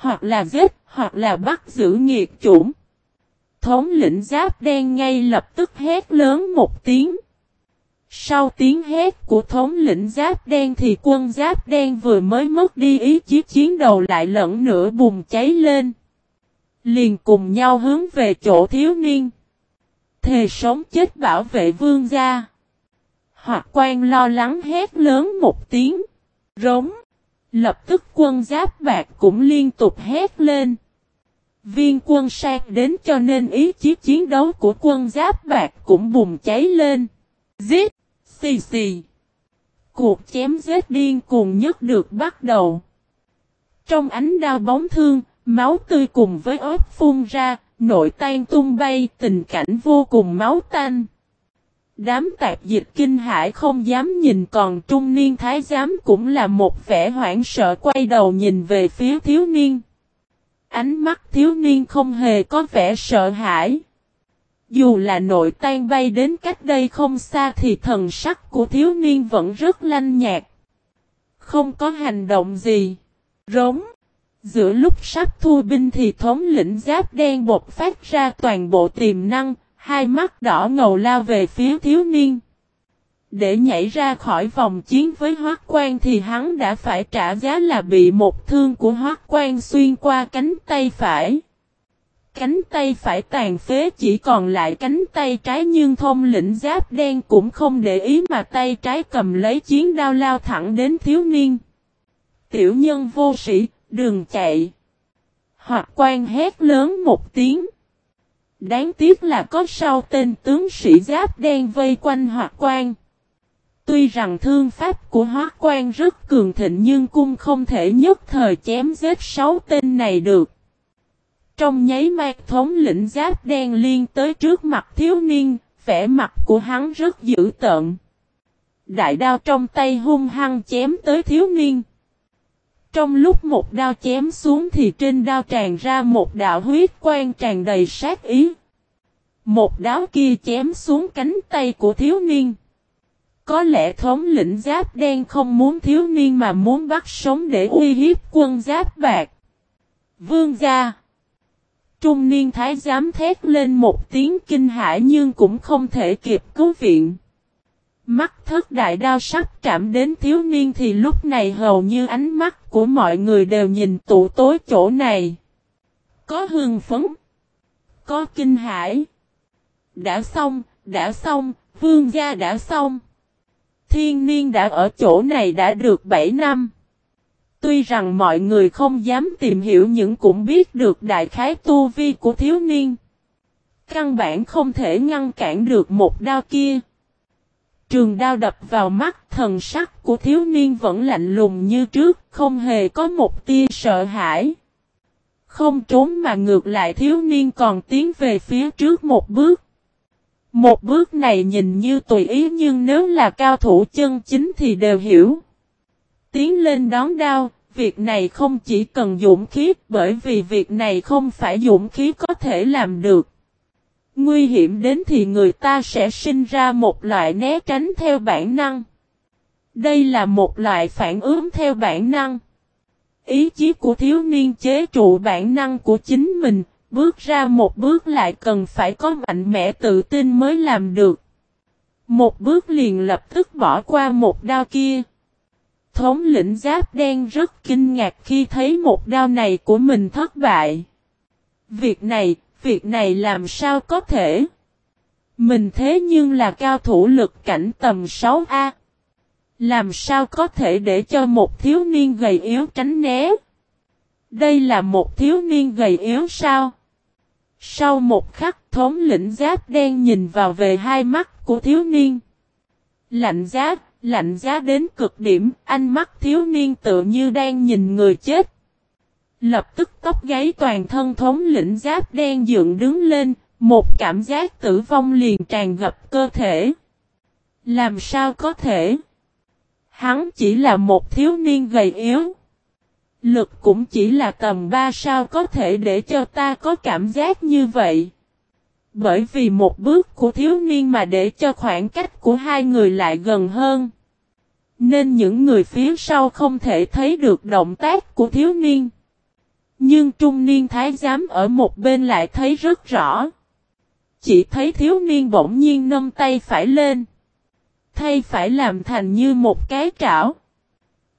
Hoặc là giết, hoặc là bắt giữ nghiệt chủng. Thống lĩnh giáp đen ngay lập tức hét lớn một tiếng. Sau tiếng hét của thống lĩnh giáp đen thì quân giáp đen vừa mới mất đi ý chí chiến đầu lại lẫn nữa bùng cháy lên. Liền cùng nhau hướng về chỗ thiếu niên. Thề sống chết bảo vệ vương gia. Hoặc quan lo lắng hét lớn một tiếng. Rống. Lập tức quân giáp bạc cũng liên tục hét lên. Viên quân sang đến cho nên ý chí chiến đấu của quân giáp bạc cũng bùng cháy lên. Giết! Xì xì! Cuộc chém giết điên cuồng nhất được bắt đầu. Trong ánh đao bóng thương, máu tươi cùng với ớt phun ra, nội tan tung bay, tình cảnh vô cùng máu tanh. Đám tạp dịch kinh hải không dám nhìn còn trung niên thái giám cũng là một vẻ hoảng sợ quay đầu nhìn về phía thiếu niên. Ánh mắt thiếu niên không hề có vẻ sợ hãi. Dù là nội tan bay đến cách đây không xa thì thần sắc của thiếu niên vẫn rất lanh nhạt. Không có hành động gì. Rống. Giữa lúc sắp thu binh thì thống lĩnh giáp đen bột phát ra toàn bộ tiềm năng, hai mắt đỏ ngầu lao về phía thiếu niên. Để nhảy ra khỏi vòng chiến với hoác quan thì hắn đã phải trả giá là bị một thương của hoác quan xuyên qua cánh tay phải. Cánh tay phải tàn phế chỉ còn lại cánh tay trái nhưng thông lĩnh giáp đen cũng không để ý mà tay trái cầm lấy chiến đao lao thẳng đến thiếu niên. Tiểu nhân vô sĩ, đường chạy. Hoặc quan hét lớn một tiếng. Đáng tiếc là có sau tên tướng sĩ giáp đen vây quanh hoặc quan. Tuy rằng thương pháp của hóa quan rất cường thịnh nhưng cung không thể nhất thời chém giết sáu tên này được. Trong nháy mắt thống lĩnh giáp đen liên tới trước mặt thiếu niên, vẻ mặt của hắn rất dữ tợn. Đại đao trong tay hung hăng chém tới thiếu niên. Trong lúc một đao chém xuống thì trên đao tràn ra một đạo huyết quang tràn đầy sát ý. Một đao kia chém xuống cánh tay của thiếu niên. Có lẽ thống lĩnh giáp đen không muốn thiếu niên mà muốn bắt sống để uy hiếp quân giáp bạc. Vương gia. Trung niên thái giám thét lên một tiếng kinh hãi nhưng cũng không thể kịp cứu viện. Mắt thất đại đao sắp chạm đến thiếu niên thì lúc này hầu như ánh mắt của mọi người đều nhìn tụ tối chỗ này. Có hương phấn. Có kinh hãi. Đã xong, đã xong, vương gia đã xong. Thiên niên đã ở chỗ này đã được 7 năm. Tuy rằng mọi người không dám tìm hiểu những cũng biết được đại khái tu vi của thiếu niên. Căn bản không thể ngăn cản được một đao kia. Trường đao đập vào mắt thần sắc của thiếu niên vẫn lạnh lùng như trước, không hề có một tia sợ hãi. Không trốn mà ngược lại thiếu niên còn tiến về phía trước một bước. Một bước này nhìn như tùy ý nhưng nếu là cao thủ chân chính thì đều hiểu. Tiến lên đón đao, việc này không chỉ cần dũng khí bởi vì việc này không phải dũng khí có thể làm được. Nguy hiểm đến thì người ta sẽ sinh ra một loại né tránh theo bản năng. Đây là một loại phản ứng theo bản năng. Ý chí của thiếu niên chế trụ bản năng của chính mình, Bước ra một bước lại cần phải có mạnh mẽ tự tin mới làm được. Một bước liền lập tức bỏ qua một đao kia. Thống lĩnh giáp đen rất kinh ngạc khi thấy một đao này của mình thất bại. Việc này, việc này làm sao có thể? Mình thế nhưng là cao thủ lực cảnh tầm 6A. Làm sao có thể để cho một thiếu niên gầy yếu tránh né? Đây là một thiếu niên gầy yếu sao? Sau một khắc thống lĩnh giáp đen nhìn vào về hai mắt của thiếu niên. Lạnh giá, lạnh giá đến cực điểm, ánh mắt thiếu niên tự như đang nhìn người chết. Lập tức tóc gáy toàn thân thống lĩnh giáp đen dựng đứng lên, một cảm giác tử vong liền tràn ngập cơ thể. Làm sao có thể? Hắn chỉ là một thiếu niên gầy yếu. Lực cũng chỉ là tầm 3 sao có thể để cho ta có cảm giác như vậy. Bởi vì một bước của thiếu niên mà để cho khoảng cách của hai người lại gần hơn. Nên những người phía sau không thể thấy được động tác của thiếu niên. Nhưng trung niên thái giám ở một bên lại thấy rất rõ. Chỉ thấy thiếu niên bỗng nhiên nâng tay phải lên. Thay phải làm thành như một cái trảo.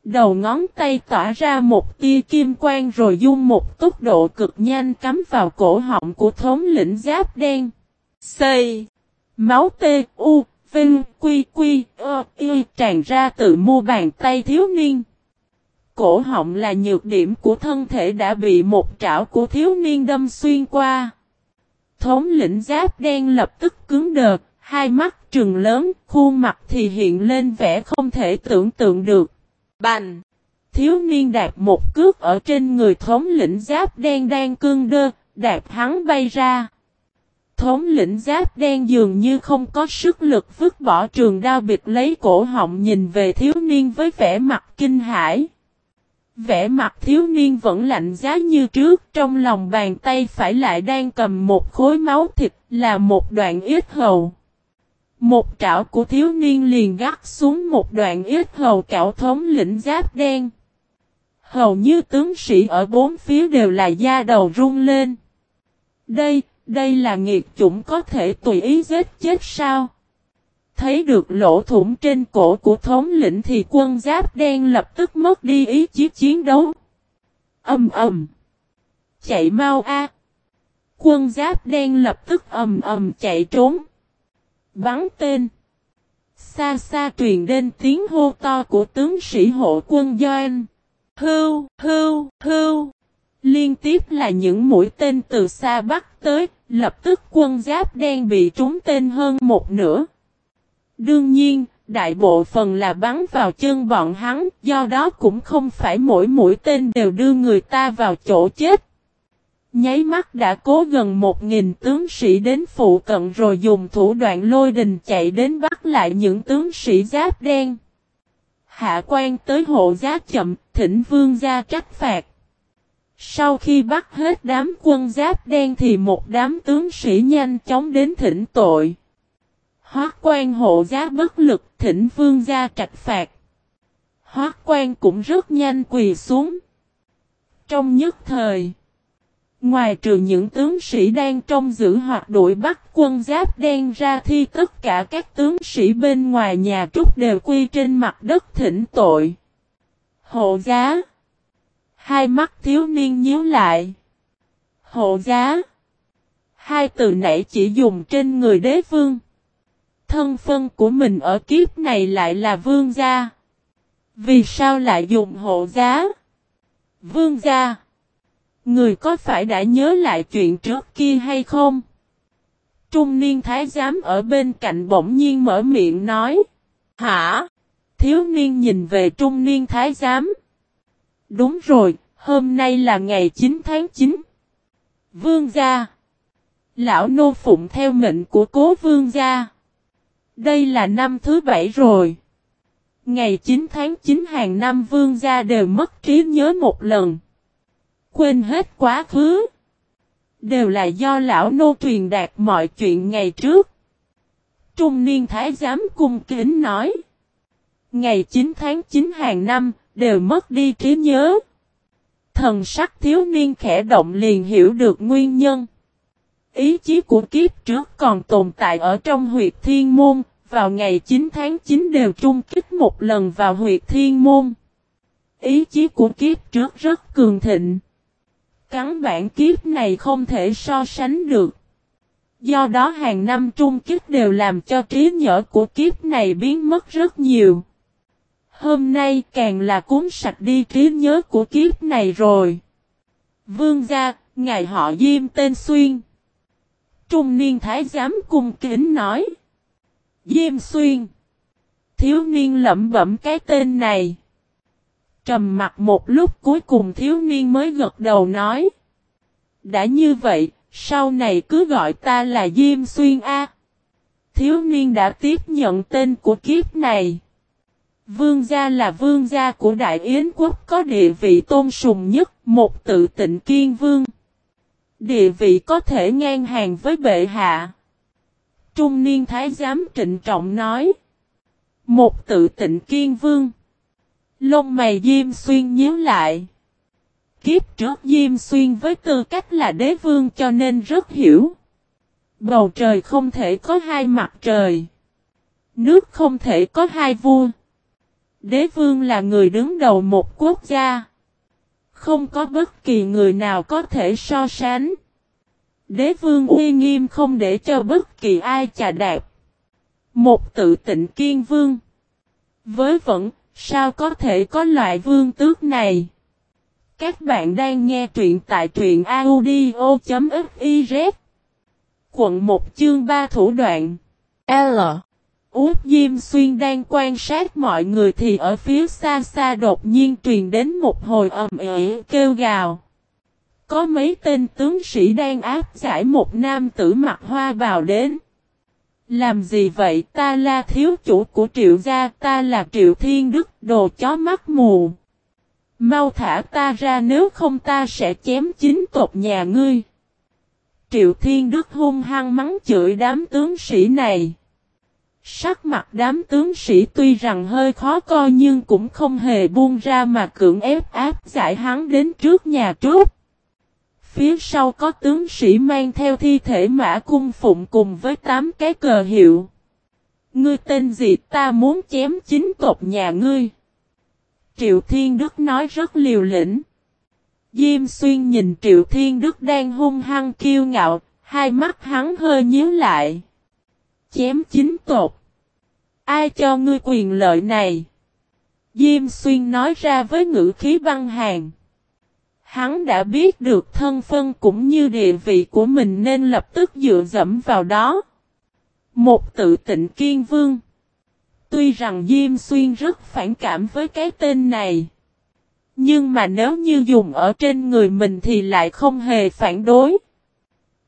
Đầu ngón tay tỏa ra một tia kim quang rồi dung một tốc độ cực nhanh cắm vào cổ họng của thống lĩnh giáp đen. Xây. Máu tê, u, vinh, quy, quy, ơ, y tràn ra từ mu bàn tay thiếu niên. Cổ họng là nhược điểm của thân thể đã bị một trảo của thiếu niên đâm xuyên qua. Thống lĩnh giáp đen lập tức cứng đờ, hai mắt trừng lớn, khuôn mặt thì hiện lên vẻ không thể tưởng tượng được. Bành! Thiếu niên đạt một cước ở trên người thống lĩnh giáp đen đang cương đơ, đạt hắn bay ra. Thống lĩnh giáp đen dường như không có sức lực vứt bỏ trường đao bịt lấy cổ họng nhìn về thiếu niên với vẻ mặt kinh hãi. Vẻ mặt thiếu niên vẫn lạnh giá như trước, trong lòng bàn tay phải lại đang cầm một khối máu thịt, là một đoạn ít hầu. Một trảo của thiếu niên liền gắt xuống một đoạn ít hầu cạo thống lĩnh giáp đen. Hầu như tướng sĩ ở bốn phía đều là da đầu run lên. Đây, đây là nghiệt chủng có thể tùy ý giết chết sao? Thấy được lỗ thủng trên cổ của thống lĩnh thì quân giáp đen lập tức mất đi ý chí chiến đấu. Âm ầm. Chạy mau a. Quân giáp đen lập tức ầm ầm chạy trốn. Bắn tên. Xa xa truyền đến tiếng hô to của tướng sĩ hộ quân Doan. Hưu, hưu, hưu. Liên tiếp là những mũi tên từ xa bắt tới, lập tức quân giáp đen bị trúng tên hơn một nửa. Đương nhiên, đại bộ phần là bắn vào chân bọn hắn, do đó cũng không phải mỗi mũi tên đều đưa người ta vào chỗ chết. Nháy mắt đã cố gần một nghìn tướng sĩ đến phụ cận rồi dùng thủ đoạn lôi đình chạy đến bắt lại những tướng sĩ giáp đen. Hạ quan tới hộ giá chậm, thỉnh vương gia trách phạt. Sau khi bắt hết đám quân giáp đen thì một đám tướng sĩ nhanh chóng đến thỉnh tội. Hoác quan hộ giá bất lực thỉnh vương gia trạch phạt. Hoác quan cũng rất nhanh quỳ xuống. Trong nhất thời, ngoài trừ những tướng sĩ đang trong giữ hoặc đội bắt quân giáp đen ra thì tất cả các tướng sĩ bên ngoài nhà trúc đều quy trên mặt đất thỉnh tội. Hộ giá Hai mắt thiếu niên nhíu lại. Hộ giá Hai từ nãy chỉ dùng trên người đế vương thân phân của mình ở kiếp này lại là vương gia. Vì sao lại dùng hộ giá? Vương gia. Người có phải đã nhớ lại chuyện trước kia hay không? Trung niên thái giám ở bên cạnh bỗng nhiên mở miệng nói. Hả? Thiếu niên nhìn về trung niên thái giám. Đúng rồi, hôm nay là ngày 9 tháng 9. Vương gia. Lão nô phụng theo mệnh của cố vương gia. Đây là năm thứ bảy rồi. Ngày 9 tháng 9 hàng năm vương gia đều mất trí nhớ một lần. Quên hết quá khứ. Đều là do lão nô truyền đạt mọi chuyện ngày trước. Trung niên thái giám cung kính nói. Ngày 9 tháng 9 hàng năm, đều mất đi trí nhớ. Thần sắc thiếu niên khẽ động liền hiểu được nguyên nhân. Ý chí của kiếp trước còn tồn tại ở trong huyệt thiên môn, vào ngày 9 tháng 9 đều trung kích một lần vào huyệt thiên môn. Ý chí của kiếp trước rất cường thịnh. Cắn bản kiếp này không thể so sánh được. Do đó hàng năm trung kích đều làm cho trí nhớ của kiếp này biến mất rất nhiều. Hôm nay càng là cuốn sạch đi trí nhớ của kiếp này rồi. Vương gia, ngài họ Diêm tên Xuyên. Trung niên thái giám cung kính nói. Diêm Xuyên. Thiếu niên lẩm bẩm cái tên này. Trầm mặt một lúc cuối cùng thiếu niên mới gật đầu nói. Đã như vậy, sau này cứ gọi ta là Diêm Xuyên A. Thiếu niên đã tiếp nhận tên của kiếp này. Vương gia là vương gia của Đại Yến quốc có địa vị tôn sùng nhất, một tự tịnh kiên vương. Địa vị có thể ngang hàng với bệ hạ. Trung niên thái giám trịnh trọng nói. Một tự tịnh kiên vương. Lông mày Diêm Xuyên nhíu lại. Kiếp trước Diêm Xuyên với tư cách là đế vương cho nên rất hiểu. Bầu trời không thể có hai mặt trời. Nước không thể có hai vua. Đế vương là người đứng đầu một quốc gia. Không có bất kỳ người nào có thể so sánh. Đế vương uy nghiêm không để cho bất kỳ ai chà đạp. Một tự tịnh kiên vương. Với vẫn, sao có thể có loại vương tước này? Các bạn đang nghe truyện tại truyện audio.fiz Quận 1 chương 3 thủ đoạn L Út Diêm Xuyên đang quan sát mọi người thì ở phía xa xa đột nhiên truyền đến một hồi ầm ĩ kêu gào. Có mấy tên tướng sĩ đang áp giải một nam tử mặc hoa vào đến. Làm gì vậy ta là thiếu chủ của triệu gia, ta là triệu thiên đức, đồ chó mắt mù. Mau thả ta ra, nếu không ta sẽ chém chính tộc nhà ngươi. Triệu Thiên Đức hung hăng mắng chửi đám tướng sĩ này. Sắc mặt đám tướng sĩ tuy rằng hơi khó coi nhưng cũng không hề buông ra mà cưỡng ép áp giải hắn đến trước nhà trước. Phía sau có tướng sĩ mang theo thi thể mã cung phụng cùng với tám cái cờ hiệu. Ngươi tên gì ta muốn chém chính tộc nhà ngươi. Triệu Thiên Đức nói rất liều lĩnh. Diêm xuyên nhìn Triệu Thiên Đức đang hung hăng kiêu ngạo, hai mắt hắn hơi nhíu lại. Chém chính tộc. Ai cho ngươi quyền lợi này? Diêm xuyên nói ra với ngữ khí băng hàng. Hắn đã biết được thân phân cũng như địa vị của mình nên lập tức dựa dẫm vào đó. Một tự tịnh kiên vương. Tuy rằng Diêm Xuyên rất phản cảm với cái tên này. Nhưng mà nếu như dùng ở trên người mình thì lại không hề phản đối.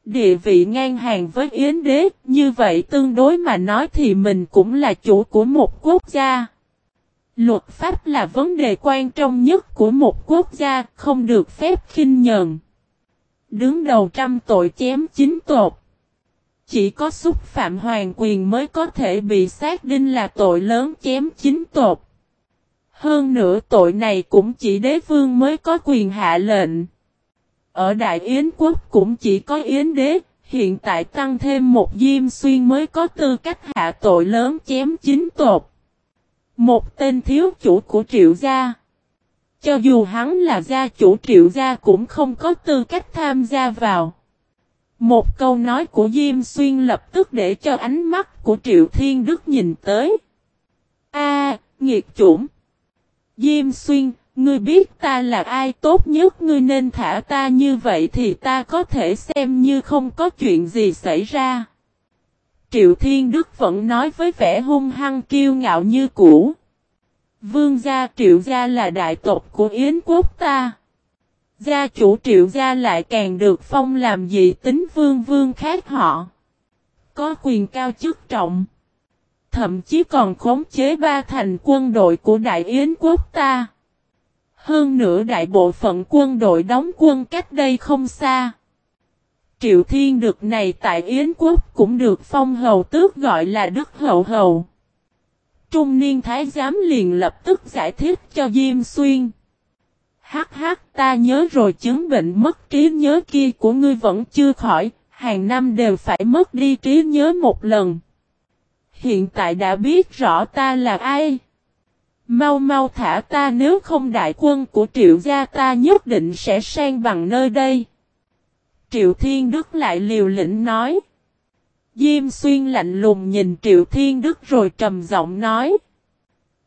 Địa vị ngang hàng với Yến Đế, như vậy tương đối mà nói thì mình cũng là chủ của một quốc gia. Luật pháp là vấn đề quan trọng nhất của một quốc gia, không được phép khinh nhờn. Đứng đầu trăm tội chém chính tột. Chỉ có xúc phạm hoàng quyền mới có thể bị xác định là tội lớn chém chính tột. Hơn nữa tội này cũng chỉ đế vương mới có quyền hạ lệnh. Ở Đại Yến quốc cũng chỉ có Yến đế, hiện tại tăng thêm một diêm xuyên mới có tư cách hạ tội lớn chém chính tột. Một tên thiếu chủ của triệu gia. Cho dù hắn là gia chủ triệu gia cũng không có tư cách tham gia vào. Một câu nói của Diêm Xuyên lập tức để cho ánh mắt của Triệu Thiên Đức nhìn tới. A, nghiệt chủng. Diêm Xuyên, ngươi biết ta là ai tốt nhất ngươi nên thả ta như vậy thì ta có thể xem như không có chuyện gì xảy ra. Triệu Thiên Đức vẫn nói với vẻ hung hăng kiêu ngạo như cũ. Vương gia, Triệu gia là đại tộc của Yến quốc ta. Gia chủ Triệu gia lại càng được phong làm dị tính vương vương khác họ. Có quyền cao chức trọng. Thậm chí còn khống chế ba thành quân đội của Đại Yến quốc ta. Hơn nữa đại bộ phận quân đội đóng quân cách đây không xa. Triệu Thiên được này tại Yến quốc cũng được phong hầu tước gọi là Đức Hậu Hầu. Trung niên thái giám liền lập tức giải thích cho Diêm Xuyên. Hắc hắc ta nhớ rồi chứng bệnh mất trí nhớ kia của ngươi vẫn chưa khỏi, hàng năm đều phải mất đi trí nhớ một lần. Hiện tại đã biết rõ ta là ai. Mau mau thả ta nếu không đại quân của triệu gia ta nhất định sẽ sang bằng nơi đây. Triệu Thiên Đức lại liều lĩnh nói. Diêm xuyên lạnh lùng nhìn Triệu Thiên Đức rồi trầm giọng nói.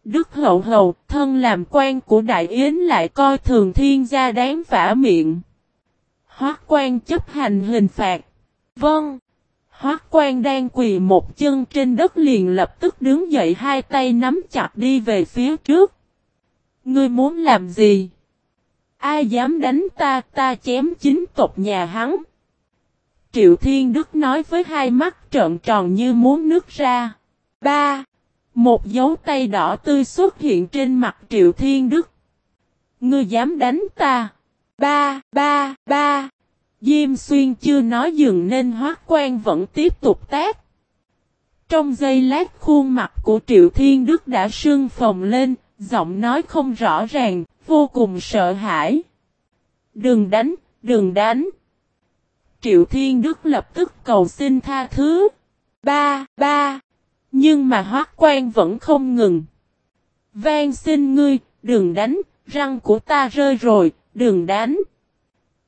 Đức hậu hầu, thân làm quan của Đại Yến lại coi thường thiên gia đáng vả miệng. Hoác quan chấp hành hình phạt. Vâng. Hoác quan đang quỳ một chân trên đất liền lập tức đứng dậy hai tay nắm chặt đi về phía trước. Ngươi muốn làm gì? Ai dám đánh ta, ta chém chính tộc nhà hắn. Triệu Thiên Đức nói với hai mắt trợn tròn như muốn nước ra. Ba. Một dấu tay đỏ tươi xuất hiện trên mặt Triệu Thiên Đức. Ngươi dám đánh ta? Ba, ba, ba. Diêm xuyên chưa nói dừng nên hoác quan vẫn tiếp tục tác. Trong giây lát khuôn mặt của Triệu Thiên Đức đã sưng phồng lên, giọng nói không rõ ràng, vô cùng sợ hãi. Đừng đánh, đừng đánh. Triệu Thiên Đức lập tức cầu xin tha thứ. Ba, ba. Nhưng mà hoác quan vẫn không ngừng. Vang xin ngươi, đừng đánh, răng của ta rơi rồi, đừng đánh.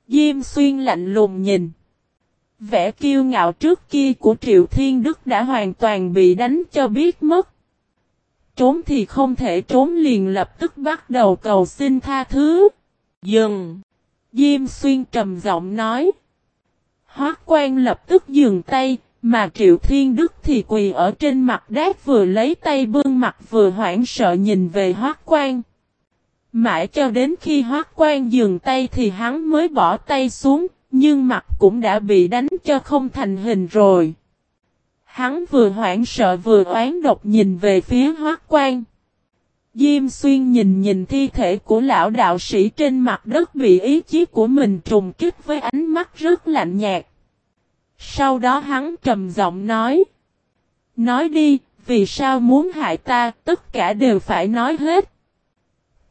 Diêm xuyên lạnh lùng nhìn. Vẻ kiêu ngạo trước kia của Triệu Thiên Đức đã hoàn toàn bị đánh cho biết mất. Trốn thì không thể trốn liền lập tức bắt đầu cầu xin tha thứ. Dừng. Diêm xuyên trầm giọng nói. Hoác quan lập tức dừng tay, mà Triệu Thiên Đức thì quỳ ở trên mặt đát vừa lấy tay bưng mặt vừa hoảng sợ nhìn về Hoác quan. Mãi cho đến khi Hoác quan dừng tay thì hắn mới bỏ tay xuống, nhưng mặt cũng đã bị đánh cho không thành hình rồi. Hắn vừa hoảng sợ vừa oán độc nhìn về phía Hoác quan. Diêm xuyên nhìn nhìn thi thể của lão đạo sĩ trên mặt đất bị ý chí của mình trùng kích với ánh mắt rất lạnh nhạt. Sau đó hắn trầm giọng nói. Nói đi, vì sao muốn hại ta, tất cả đều phải nói hết.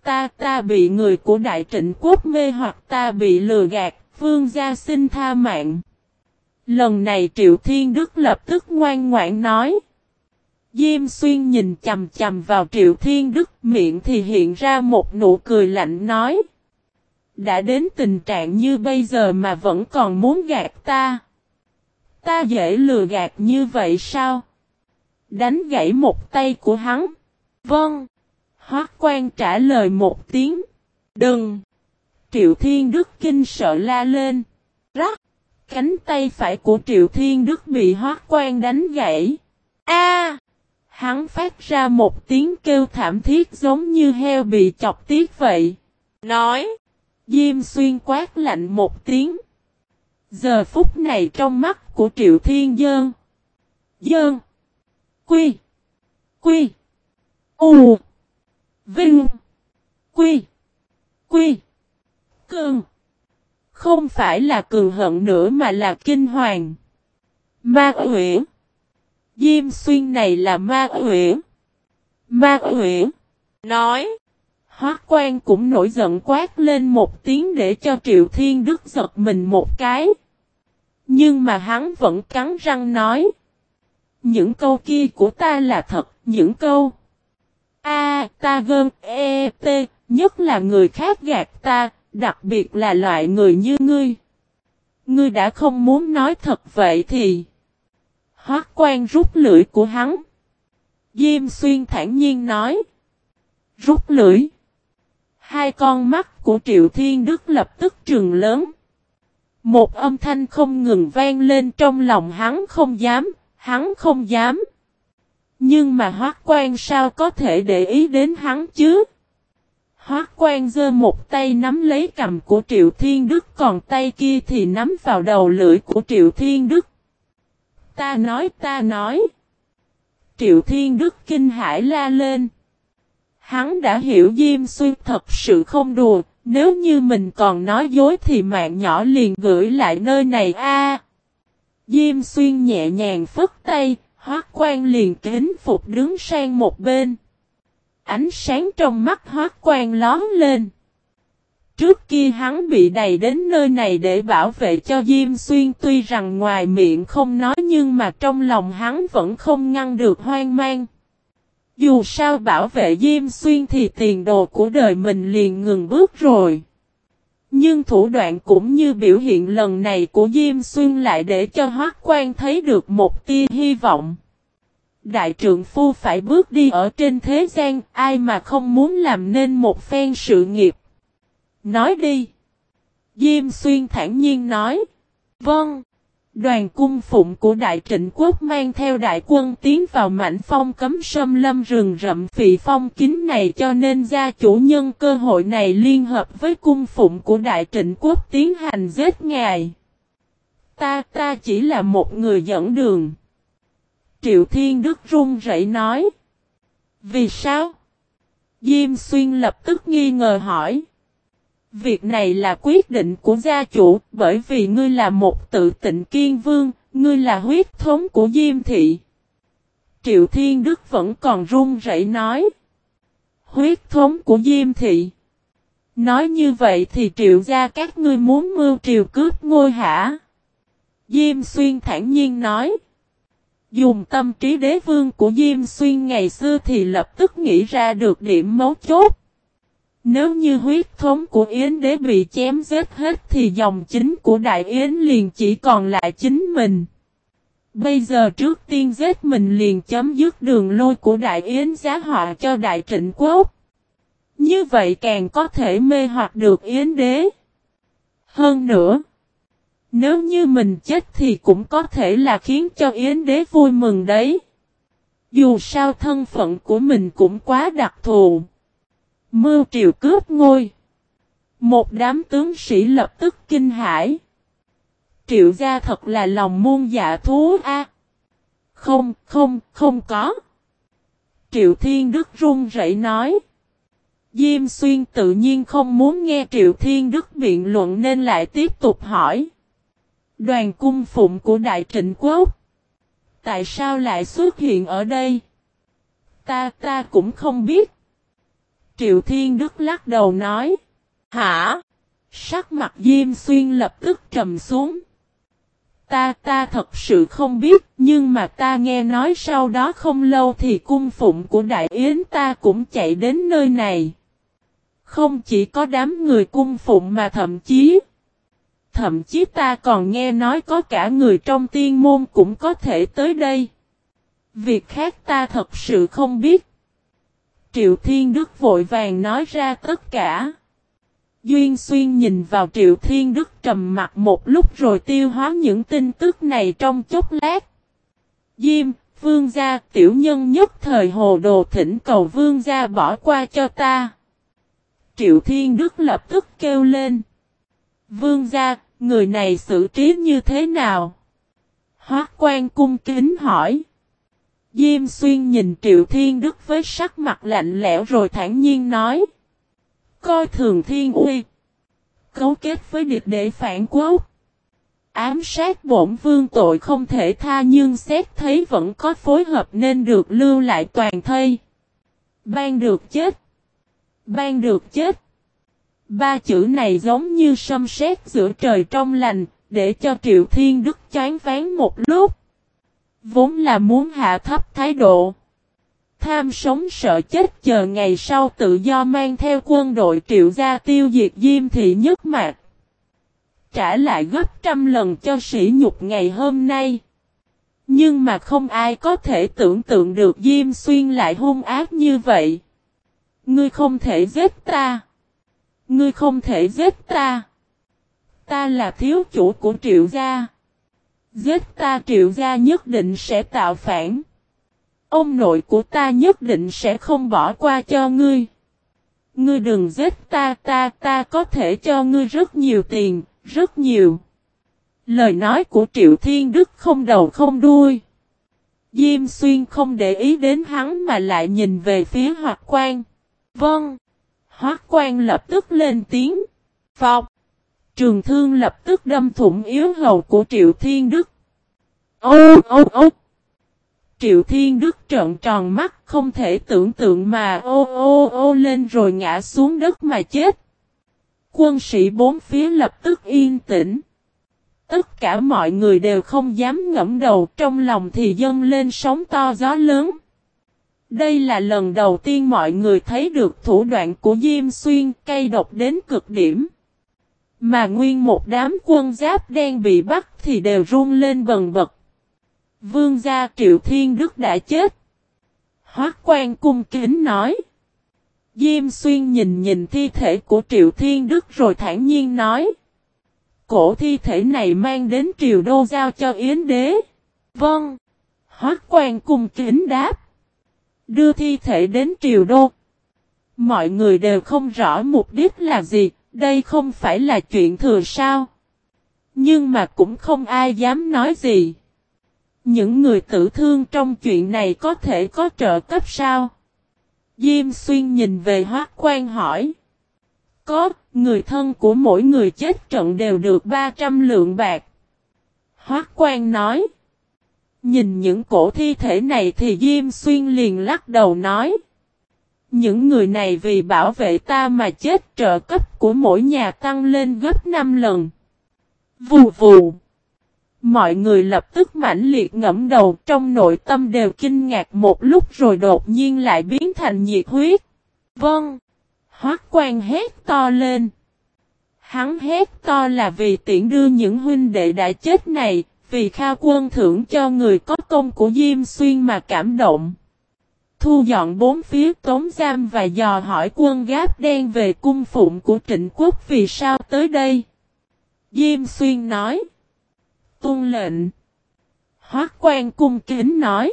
Ta, ta bị người của đại trịnh quốc mê hoặc ta bị lừa gạt, vương gia xin tha mạng. Lần này Triệu Thiên Đức lập tức ngoan ngoãn nói. Diêm xuyên nhìn chầm chầm vào Triệu Thiên Đức, miệng thì hiện ra một nụ cười lạnh nói. Đã đến tình trạng như bây giờ mà vẫn còn muốn gạt ta. Ta dễ lừa gạt như vậy sao? Đánh gãy một tay của hắn. Vâng. Hoác quan trả lời một tiếng. Đừng. Triệu Thiên Đức kinh sợ la lên. Rắc. Cánh tay phải của Triệu Thiên Đức bị hoác quan đánh gãy. A! Hắn phát ra một tiếng kêu thảm thiết giống như heo bị chọc tiết vậy. Nói. Diêm xuyên quát lạnh một tiếng. Giờ phút này trong mắt của Triệu Thiên Dơn. Dơn. Quy. Quy. U. Vinh. Quy. Quy. Cường. Không phải là cường hận nữa mà là kinh hoàng. Ma uyển. Diêm xuyên này là ma uyển. Ma uyển. Nói. Hóa quan cũng nổi giận quát lên một tiếng để cho Triệu Thiên Đức giật mình một cái. Nhưng mà hắn vẫn cắn răng nói. Những câu kia của ta là thật, những câu. A, ta gơn, e, t, nhất là người khác gạt ta, đặc biệt là loại người như ngươi. Ngươi đã không muốn nói thật vậy thì. Hoác quan rút lưỡi của hắn. Diêm xuyên thản nhiên nói. Rút lưỡi. Hai con mắt của Triệu Thiên Đức lập tức trừng lớn. Một âm thanh không ngừng vang lên trong lòng hắn không dám, hắn không dám. Nhưng mà hoác quan sao có thể để ý đến hắn chứ? Hoác quan giơ một tay nắm lấy cầm của Triệu Thiên Đức còn tay kia thì nắm vào đầu lưỡi của Triệu Thiên Đức. Ta nói ta nói. Triệu Thiên Đức kinh hãi la lên. Hắn đã hiểu Diêm Xuyên thật sự không đùa, nếu như mình còn nói dối thì mạng nhỏ liền gửi lại nơi này a. Diêm Xuyên nhẹ nhàng phất tay, Hoác quan liền kính phục đứng sang một bên. Ánh sáng trong mắt hoác quan lón lên. Trước kia hắn bị đầy đến nơi này để bảo vệ cho Diêm Xuyên, tuy rằng ngoài miệng không nói nhưng mà trong lòng hắn vẫn không ngăn được hoang mang. Dù sao bảo vệ Diêm Xuyên thì tiền đồ của đời mình liền ngừng bước rồi. Nhưng thủ đoạn cũng như biểu hiện lần này của Diêm Xuyên lại để cho Hoác Quan thấy được một tia hy vọng. Đại trượng phu phải bước đi ở trên thế gian, ai mà không muốn làm nên một phen sự nghiệp. Nói đi. Diêm Xuyên thản nhiên nói. Vâng. Đoàn cung phụng của Đại Trịnh Quốc mang theo đại quân tiến vào mảnh phong cấm sâm lâm rừng rậm phì phong kín này cho nên gia chủ nhân cơ hội này liên hợp với cung phụng của Đại Trịnh Quốc tiến hành giết ngài. Ta ta chỉ là một người dẫn đường. Triệu Thiên Đức run rẩy nói. Vì sao? Diêm Xuyên lập tức nghi ngờ hỏi. Việc này là quyết định của gia chủ, bởi vì ngươi là một tự tịnh kiên vương, ngươi là huyết thống của Diêm Thị. Triệu Thiên Đức vẫn còn run rẩy nói. Huyết thống của Diêm Thị. Nói như vậy thì triệu gia các ngươi muốn mưu triều cướp ngôi hả? Diêm Xuyên thản nhiên nói. Dùng tâm trí đế vương của Diêm Xuyên ngày xưa thì lập tức nghĩ ra được điểm mấu chốt. Nếu như huyết thống của Yến đế bị chém giết hết thì dòng chính của Đại Yến liền chỉ còn lại chính mình. Bây giờ trước tiên giết mình liền chấm dứt đường lôi của Đại Yến giá họa cho Đại Trịnh Quốc. Như vậy càng có thể mê hoặc được Yến đế. Hơn nữa, nếu như mình chết thì cũng có thể là khiến cho Yến đế vui mừng đấy. Dù sao thân phận của mình cũng quá đặc thù. Mưu triều cướp ngôi. Một đám tướng sĩ lập tức kinh hãi. Triệu gia thật là lòng muôn dạ thú a. Không, không, không có. Triệu Thiên Đức run rẩy nói. Diêm Xuyên tự nhiên không muốn nghe Triệu Thiên Đức biện luận nên lại tiếp tục hỏi. Đoàn cung phụng của Đại Trịnh Quốc. Tại sao lại xuất hiện ở đây? Ta ta cũng không biết. Triệu Thiên Đức lắc đầu nói. Hả? Sắc mặt Diêm Xuyên lập tức trầm xuống. Ta ta thật sự không biết, nhưng mà ta nghe nói sau đó không lâu thì cung phụng của Đại Yến ta cũng chạy đến nơi này. Không chỉ có đám người cung phụng mà thậm chí, thậm chí ta còn nghe nói có cả người trong tiên môn cũng có thể tới đây. Việc khác ta thật sự không biết. Triệu Thiên Đức vội vàng nói ra tất cả. Duyên Xuyên nhìn vào Triệu Thiên Đức trầm mặt một lúc rồi tiêu hóa những tin tức này trong chốc lát. Diêm, vương gia, tiểu nhân nhất thời hồ đồ thỉnh cầu vương gia bỏ qua cho ta. Triệu Thiên Đức lập tức kêu lên. Vương gia, người này xử trí như thế nào? Hóa quan cung kính hỏi. Diêm xuyên nhìn Triệu Thiên Đức với sắc mặt lạnh lẽo rồi thản nhiên nói. Coi thường thiên uy. Cấu kết với địch để phản quốc. Ám sát bổn vương tội không thể tha nhưng xét thấy vẫn có phối hợp nên được lưu lại toàn thây. Ban được chết. Ban được chết. Ba chữ này giống như sâm sét giữa trời trong lành, để cho Triệu Thiên Đức chán ván một lúc. Vốn là muốn hạ thấp thái độ. Tham sống sợ chết chờ ngày sau tự do mang theo quân đội triệu gia tiêu diệt diêm thị nhất mạc. Trả lại gấp trăm lần cho sĩ nhục ngày hôm nay. Nhưng mà không ai có thể tưởng tượng được Diêm Xuyên lại hung ác như vậy. Ngươi không thể giết ta. Ngươi không thể giết ta. Ta là thiếu chủ của triệu gia. Giết ta triệu gia nhất định sẽ tạo phản. Ông nội của ta nhất định sẽ không bỏ qua cho ngươi. Ngươi đừng giết ta ta ta có thể cho ngươi rất nhiều tiền, rất nhiều. Lời nói của Triệu Thiên Đức không đầu không đuôi. Diêm Xuyên không để ý đến hắn mà lại nhìn về phía Hoạt Quan. Vâng. Hoác quan lập tức lên tiếng. Phọc. Trường thương lập tức đâm thủng yếu hầu của Triệu Thiên Đức. Ô ô ô. Triệu Thiên Đức trợn tròn mắt, không thể tưởng tượng mà ô ô ô lên rồi ngã xuống đất mà chết. Quân sĩ bốn phía lập tức yên tĩnh. Tất cả mọi người đều không dám ngẫm đầu, trong lòng thì dâng lên sóng to gió lớn. Đây là lần đầu tiên mọi người thấy được thủ đoạn của Diêm Xuyên cây độc đến cực điểm. Mà nguyên một đám quân giáp đen bị bắt thì đều run lên bần bật. Vương gia Triệu Thiên Đức đã chết. Hoác quan cung kính nói. Diêm Xuyên nhìn nhìn thi thể của Triệu Thiên Đức rồi thản nhiên nói. cổ thi thể này mang đến triều đô giao cho Yến đế. Vâng. Hoác quan cung kính đáp. Đưa thi thể đến triều đô. Mọi người đều không rõ mục đích là gì, đây không phải là chuyện thừa sao. Nhưng mà cũng không ai dám nói gì. Những người tử thương trong chuyện này có thể có trợ cấp sao? Diêm xuyên nhìn về hoác quan hỏi. Có, người thân của mỗi người chết trận đều được 300 lượng bạc. Hoác quan nói. Nhìn những cổ thi thể này thì Diêm Xuyên liền lắc đầu nói. Những người này vì bảo vệ ta mà chết trợ cấp của mỗi nhà tăng lên gấp 5 lần. Vù vù. Mọi người lập tức mãnh liệt ngẫm đầu trong nội tâm đều kinh ngạc một lúc rồi đột nhiên lại biến thành nhiệt huyết. Vâng. Hoác quan hét to lên. Hắn hét to là vì tiện đưa những huynh đệ đã chết này, vì kha quân thưởng cho người có công của Diêm Xuyên mà cảm động. Thu dọn bốn phía tống giam và dò hỏi quân gáp đen về cung phụng của trịnh quốc vì sao tới đây. Diêm Xuyên nói. Tôn lệnh. Hoác quan cung kính nói.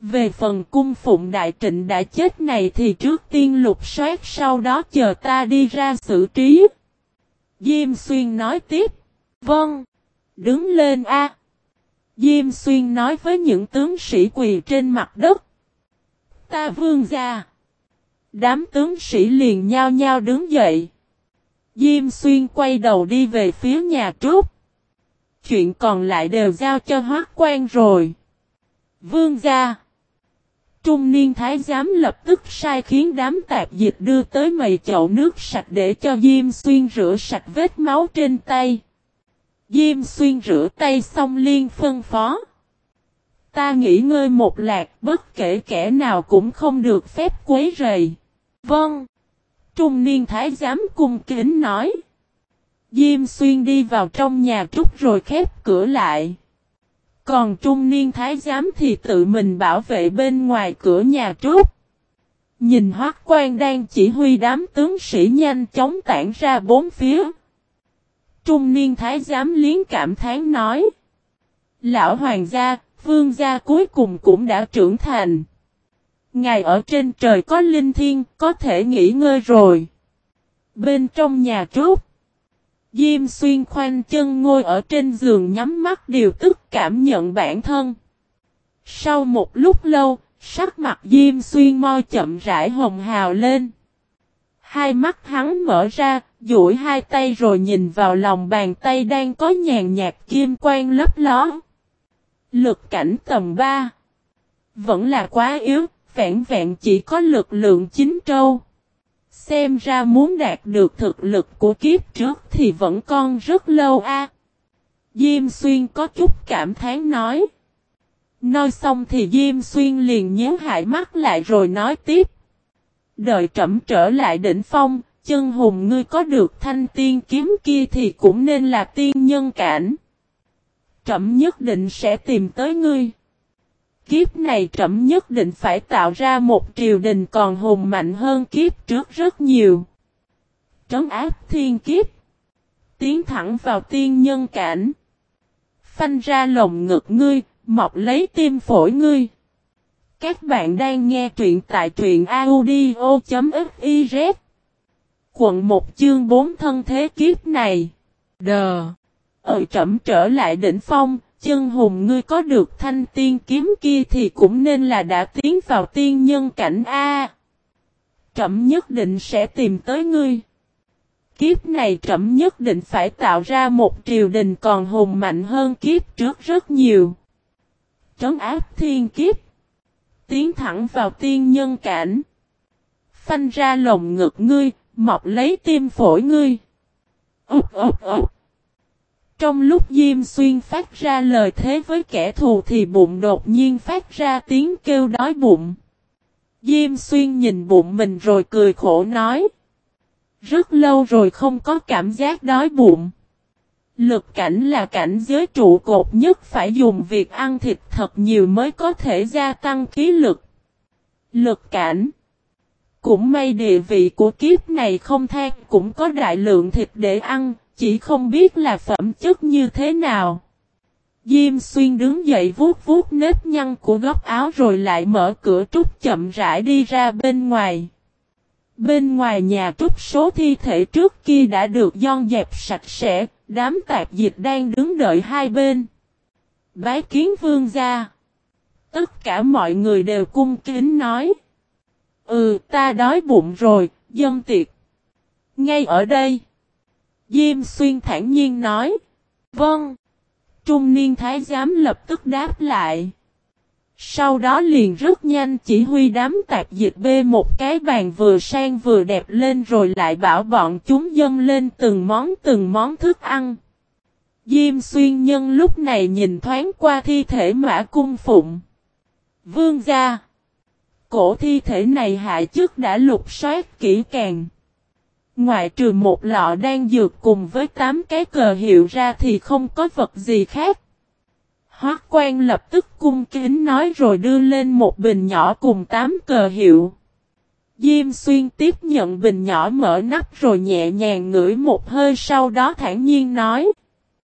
Về phần cung phụng đại trịnh đã chết này thì trước tiên lục soát sau đó chờ ta đi ra xử trí. Diêm xuyên nói tiếp. Vâng. Đứng lên a. Diêm xuyên nói với những tướng sĩ quỳ trên mặt đất. Ta vương ra. Đám tướng sĩ liền nhao nhao đứng dậy. Diêm xuyên quay đầu đi về phía nhà trúc. Chuyện còn lại đều giao cho hoác quan rồi. Vương gia. Trung niên thái giám lập tức sai khiến đám tạp dịch đưa tới mầy chậu nước sạch để cho Diêm Xuyên rửa sạch vết máu trên tay. Diêm Xuyên rửa tay xong liên phân phó. Ta nghỉ ngơi một lạc bất kể kẻ nào cũng không được phép quấy rầy. Vâng. Trung niên thái giám cung kính nói. Diêm xuyên đi vào trong nhà trúc rồi khép cửa lại. Còn trung niên thái giám thì tự mình bảo vệ bên ngoài cửa nhà trúc. Nhìn hoác quan đang chỉ huy đám tướng sĩ nhanh chóng tản ra bốn phía. Trung niên thái giám liến cảm thán nói. Lão hoàng gia, vương gia cuối cùng cũng đã trưởng thành. Ngài ở trên trời có linh thiên, có thể nghỉ ngơi rồi. Bên trong nhà trúc. Diêm xuyên khoanh chân ngồi ở trên giường nhắm mắt điều tức cảm nhận bản thân. Sau một lúc lâu, sắc mặt Diêm xuyên mo chậm rãi hồng hào lên. Hai mắt hắn mở ra, duỗi hai tay rồi nhìn vào lòng bàn tay đang có nhàn nhạt kim quang lấp ló. Lực cảnh tầm 3 Vẫn là quá yếu, vẹn vẹn chỉ có lực lượng chính trâu. Xem ra muốn đạt được thực lực của kiếp trước thì vẫn còn rất lâu a. Diêm Xuyên có chút cảm thán nói. Nói xong thì Diêm Xuyên liền nhớ hại mắt lại rồi nói tiếp. Đợi trẫm trở lại đỉnh phong, chân hùng ngươi có được thanh tiên kiếm kia thì cũng nên là tiên nhân cảnh. Trẫm nhất định sẽ tìm tới ngươi. Kiếp này trẫm nhất định phải tạo ra một triều đình còn hùng mạnh hơn kiếp trước rất nhiều. Trấn áp thiên kiếp. Tiến thẳng vào tiên nhân cảnh. Phanh ra lồng ngực ngươi, mọc lấy tim phổi ngươi. Các bạn đang nghe truyện tại truyện audio.fiz. Quận 1 chương 4 thân thế kiếp này. Đờ. Ở trẩm trở lại đỉnh phong, chân hùng ngươi có được thanh tiên kiếm kia thì cũng nên là đã tiến vào tiên nhân cảnh A. Trẩm nhất định sẽ tìm tới ngươi. Kiếp này trẩm nhất định phải tạo ra một triều đình còn hùng mạnh hơn kiếp trước rất nhiều. Trấn áp thiên kiếp. Tiến thẳng vào tiên nhân cảnh. Phanh ra lồng ngực ngươi, mọc lấy tim phổi ngươi. Úp úp úp. Trong lúc Diêm Xuyên phát ra lời thế với kẻ thù thì bụng đột nhiên phát ra tiếng kêu đói bụng. Diêm Xuyên nhìn bụng mình rồi cười khổ nói. Rất lâu rồi không có cảm giác đói bụng. Lực cảnh là cảnh giới trụ cột nhất phải dùng việc ăn thịt thật nhiều mới có thể gia tăng khí lực. Lực cảnh Cũng may địa vị của kiếp này không than cũng có đại lượng thịt để ăn, chỉ không biết là phẩm chất như thế nào. Diêm xuyên đứng dậy vuốt vuốt nếp nhăn của góc áo rồi lại mở cửa trúc chậm rãi đi ra bên ngoài. Bên ngoài nhà trúc số thi thể trước kia đã được dọn dẹp sạch sẽ, đám tạp dịch đang đứng đợi hai bên. Bái kiến vương gia. Tất cả mọi người đều cung kính nói. Ừ, ta đói bụng rồi, dân tiệc. Ngay ở đây. Diêm xuyên thản nhiên nói. Vâng. Trung niên thái giám lập tức đáp lại. Sau đó liền rất nhanh chỉ huy đám tạp dịch bê một cái bàn vừa sang vừa đẹp lên rồi lại bảo bọn chúng dâng lên từng món từng món thức ăn. Diêm xuyên nhân lúc này nhìn thoáng qua thi thể mã cung phụng. Vương gia. Cổ thi thể này hạ chức đã lục soát kỹ càng. Ngoại trừ một lọ đang dược cùng với tám cái cờ hiệu ra thì không có vật gì khác. Hoác quan lập tức cung kính nói rồi đưa lên một bình nhỏ cùng tám cờ hiệu. Diêm xuyên tiếp nhận bình nhỏ mở nắp rồi nhẹ nhàng ngửi một hơi sau đó thản nhiên nói.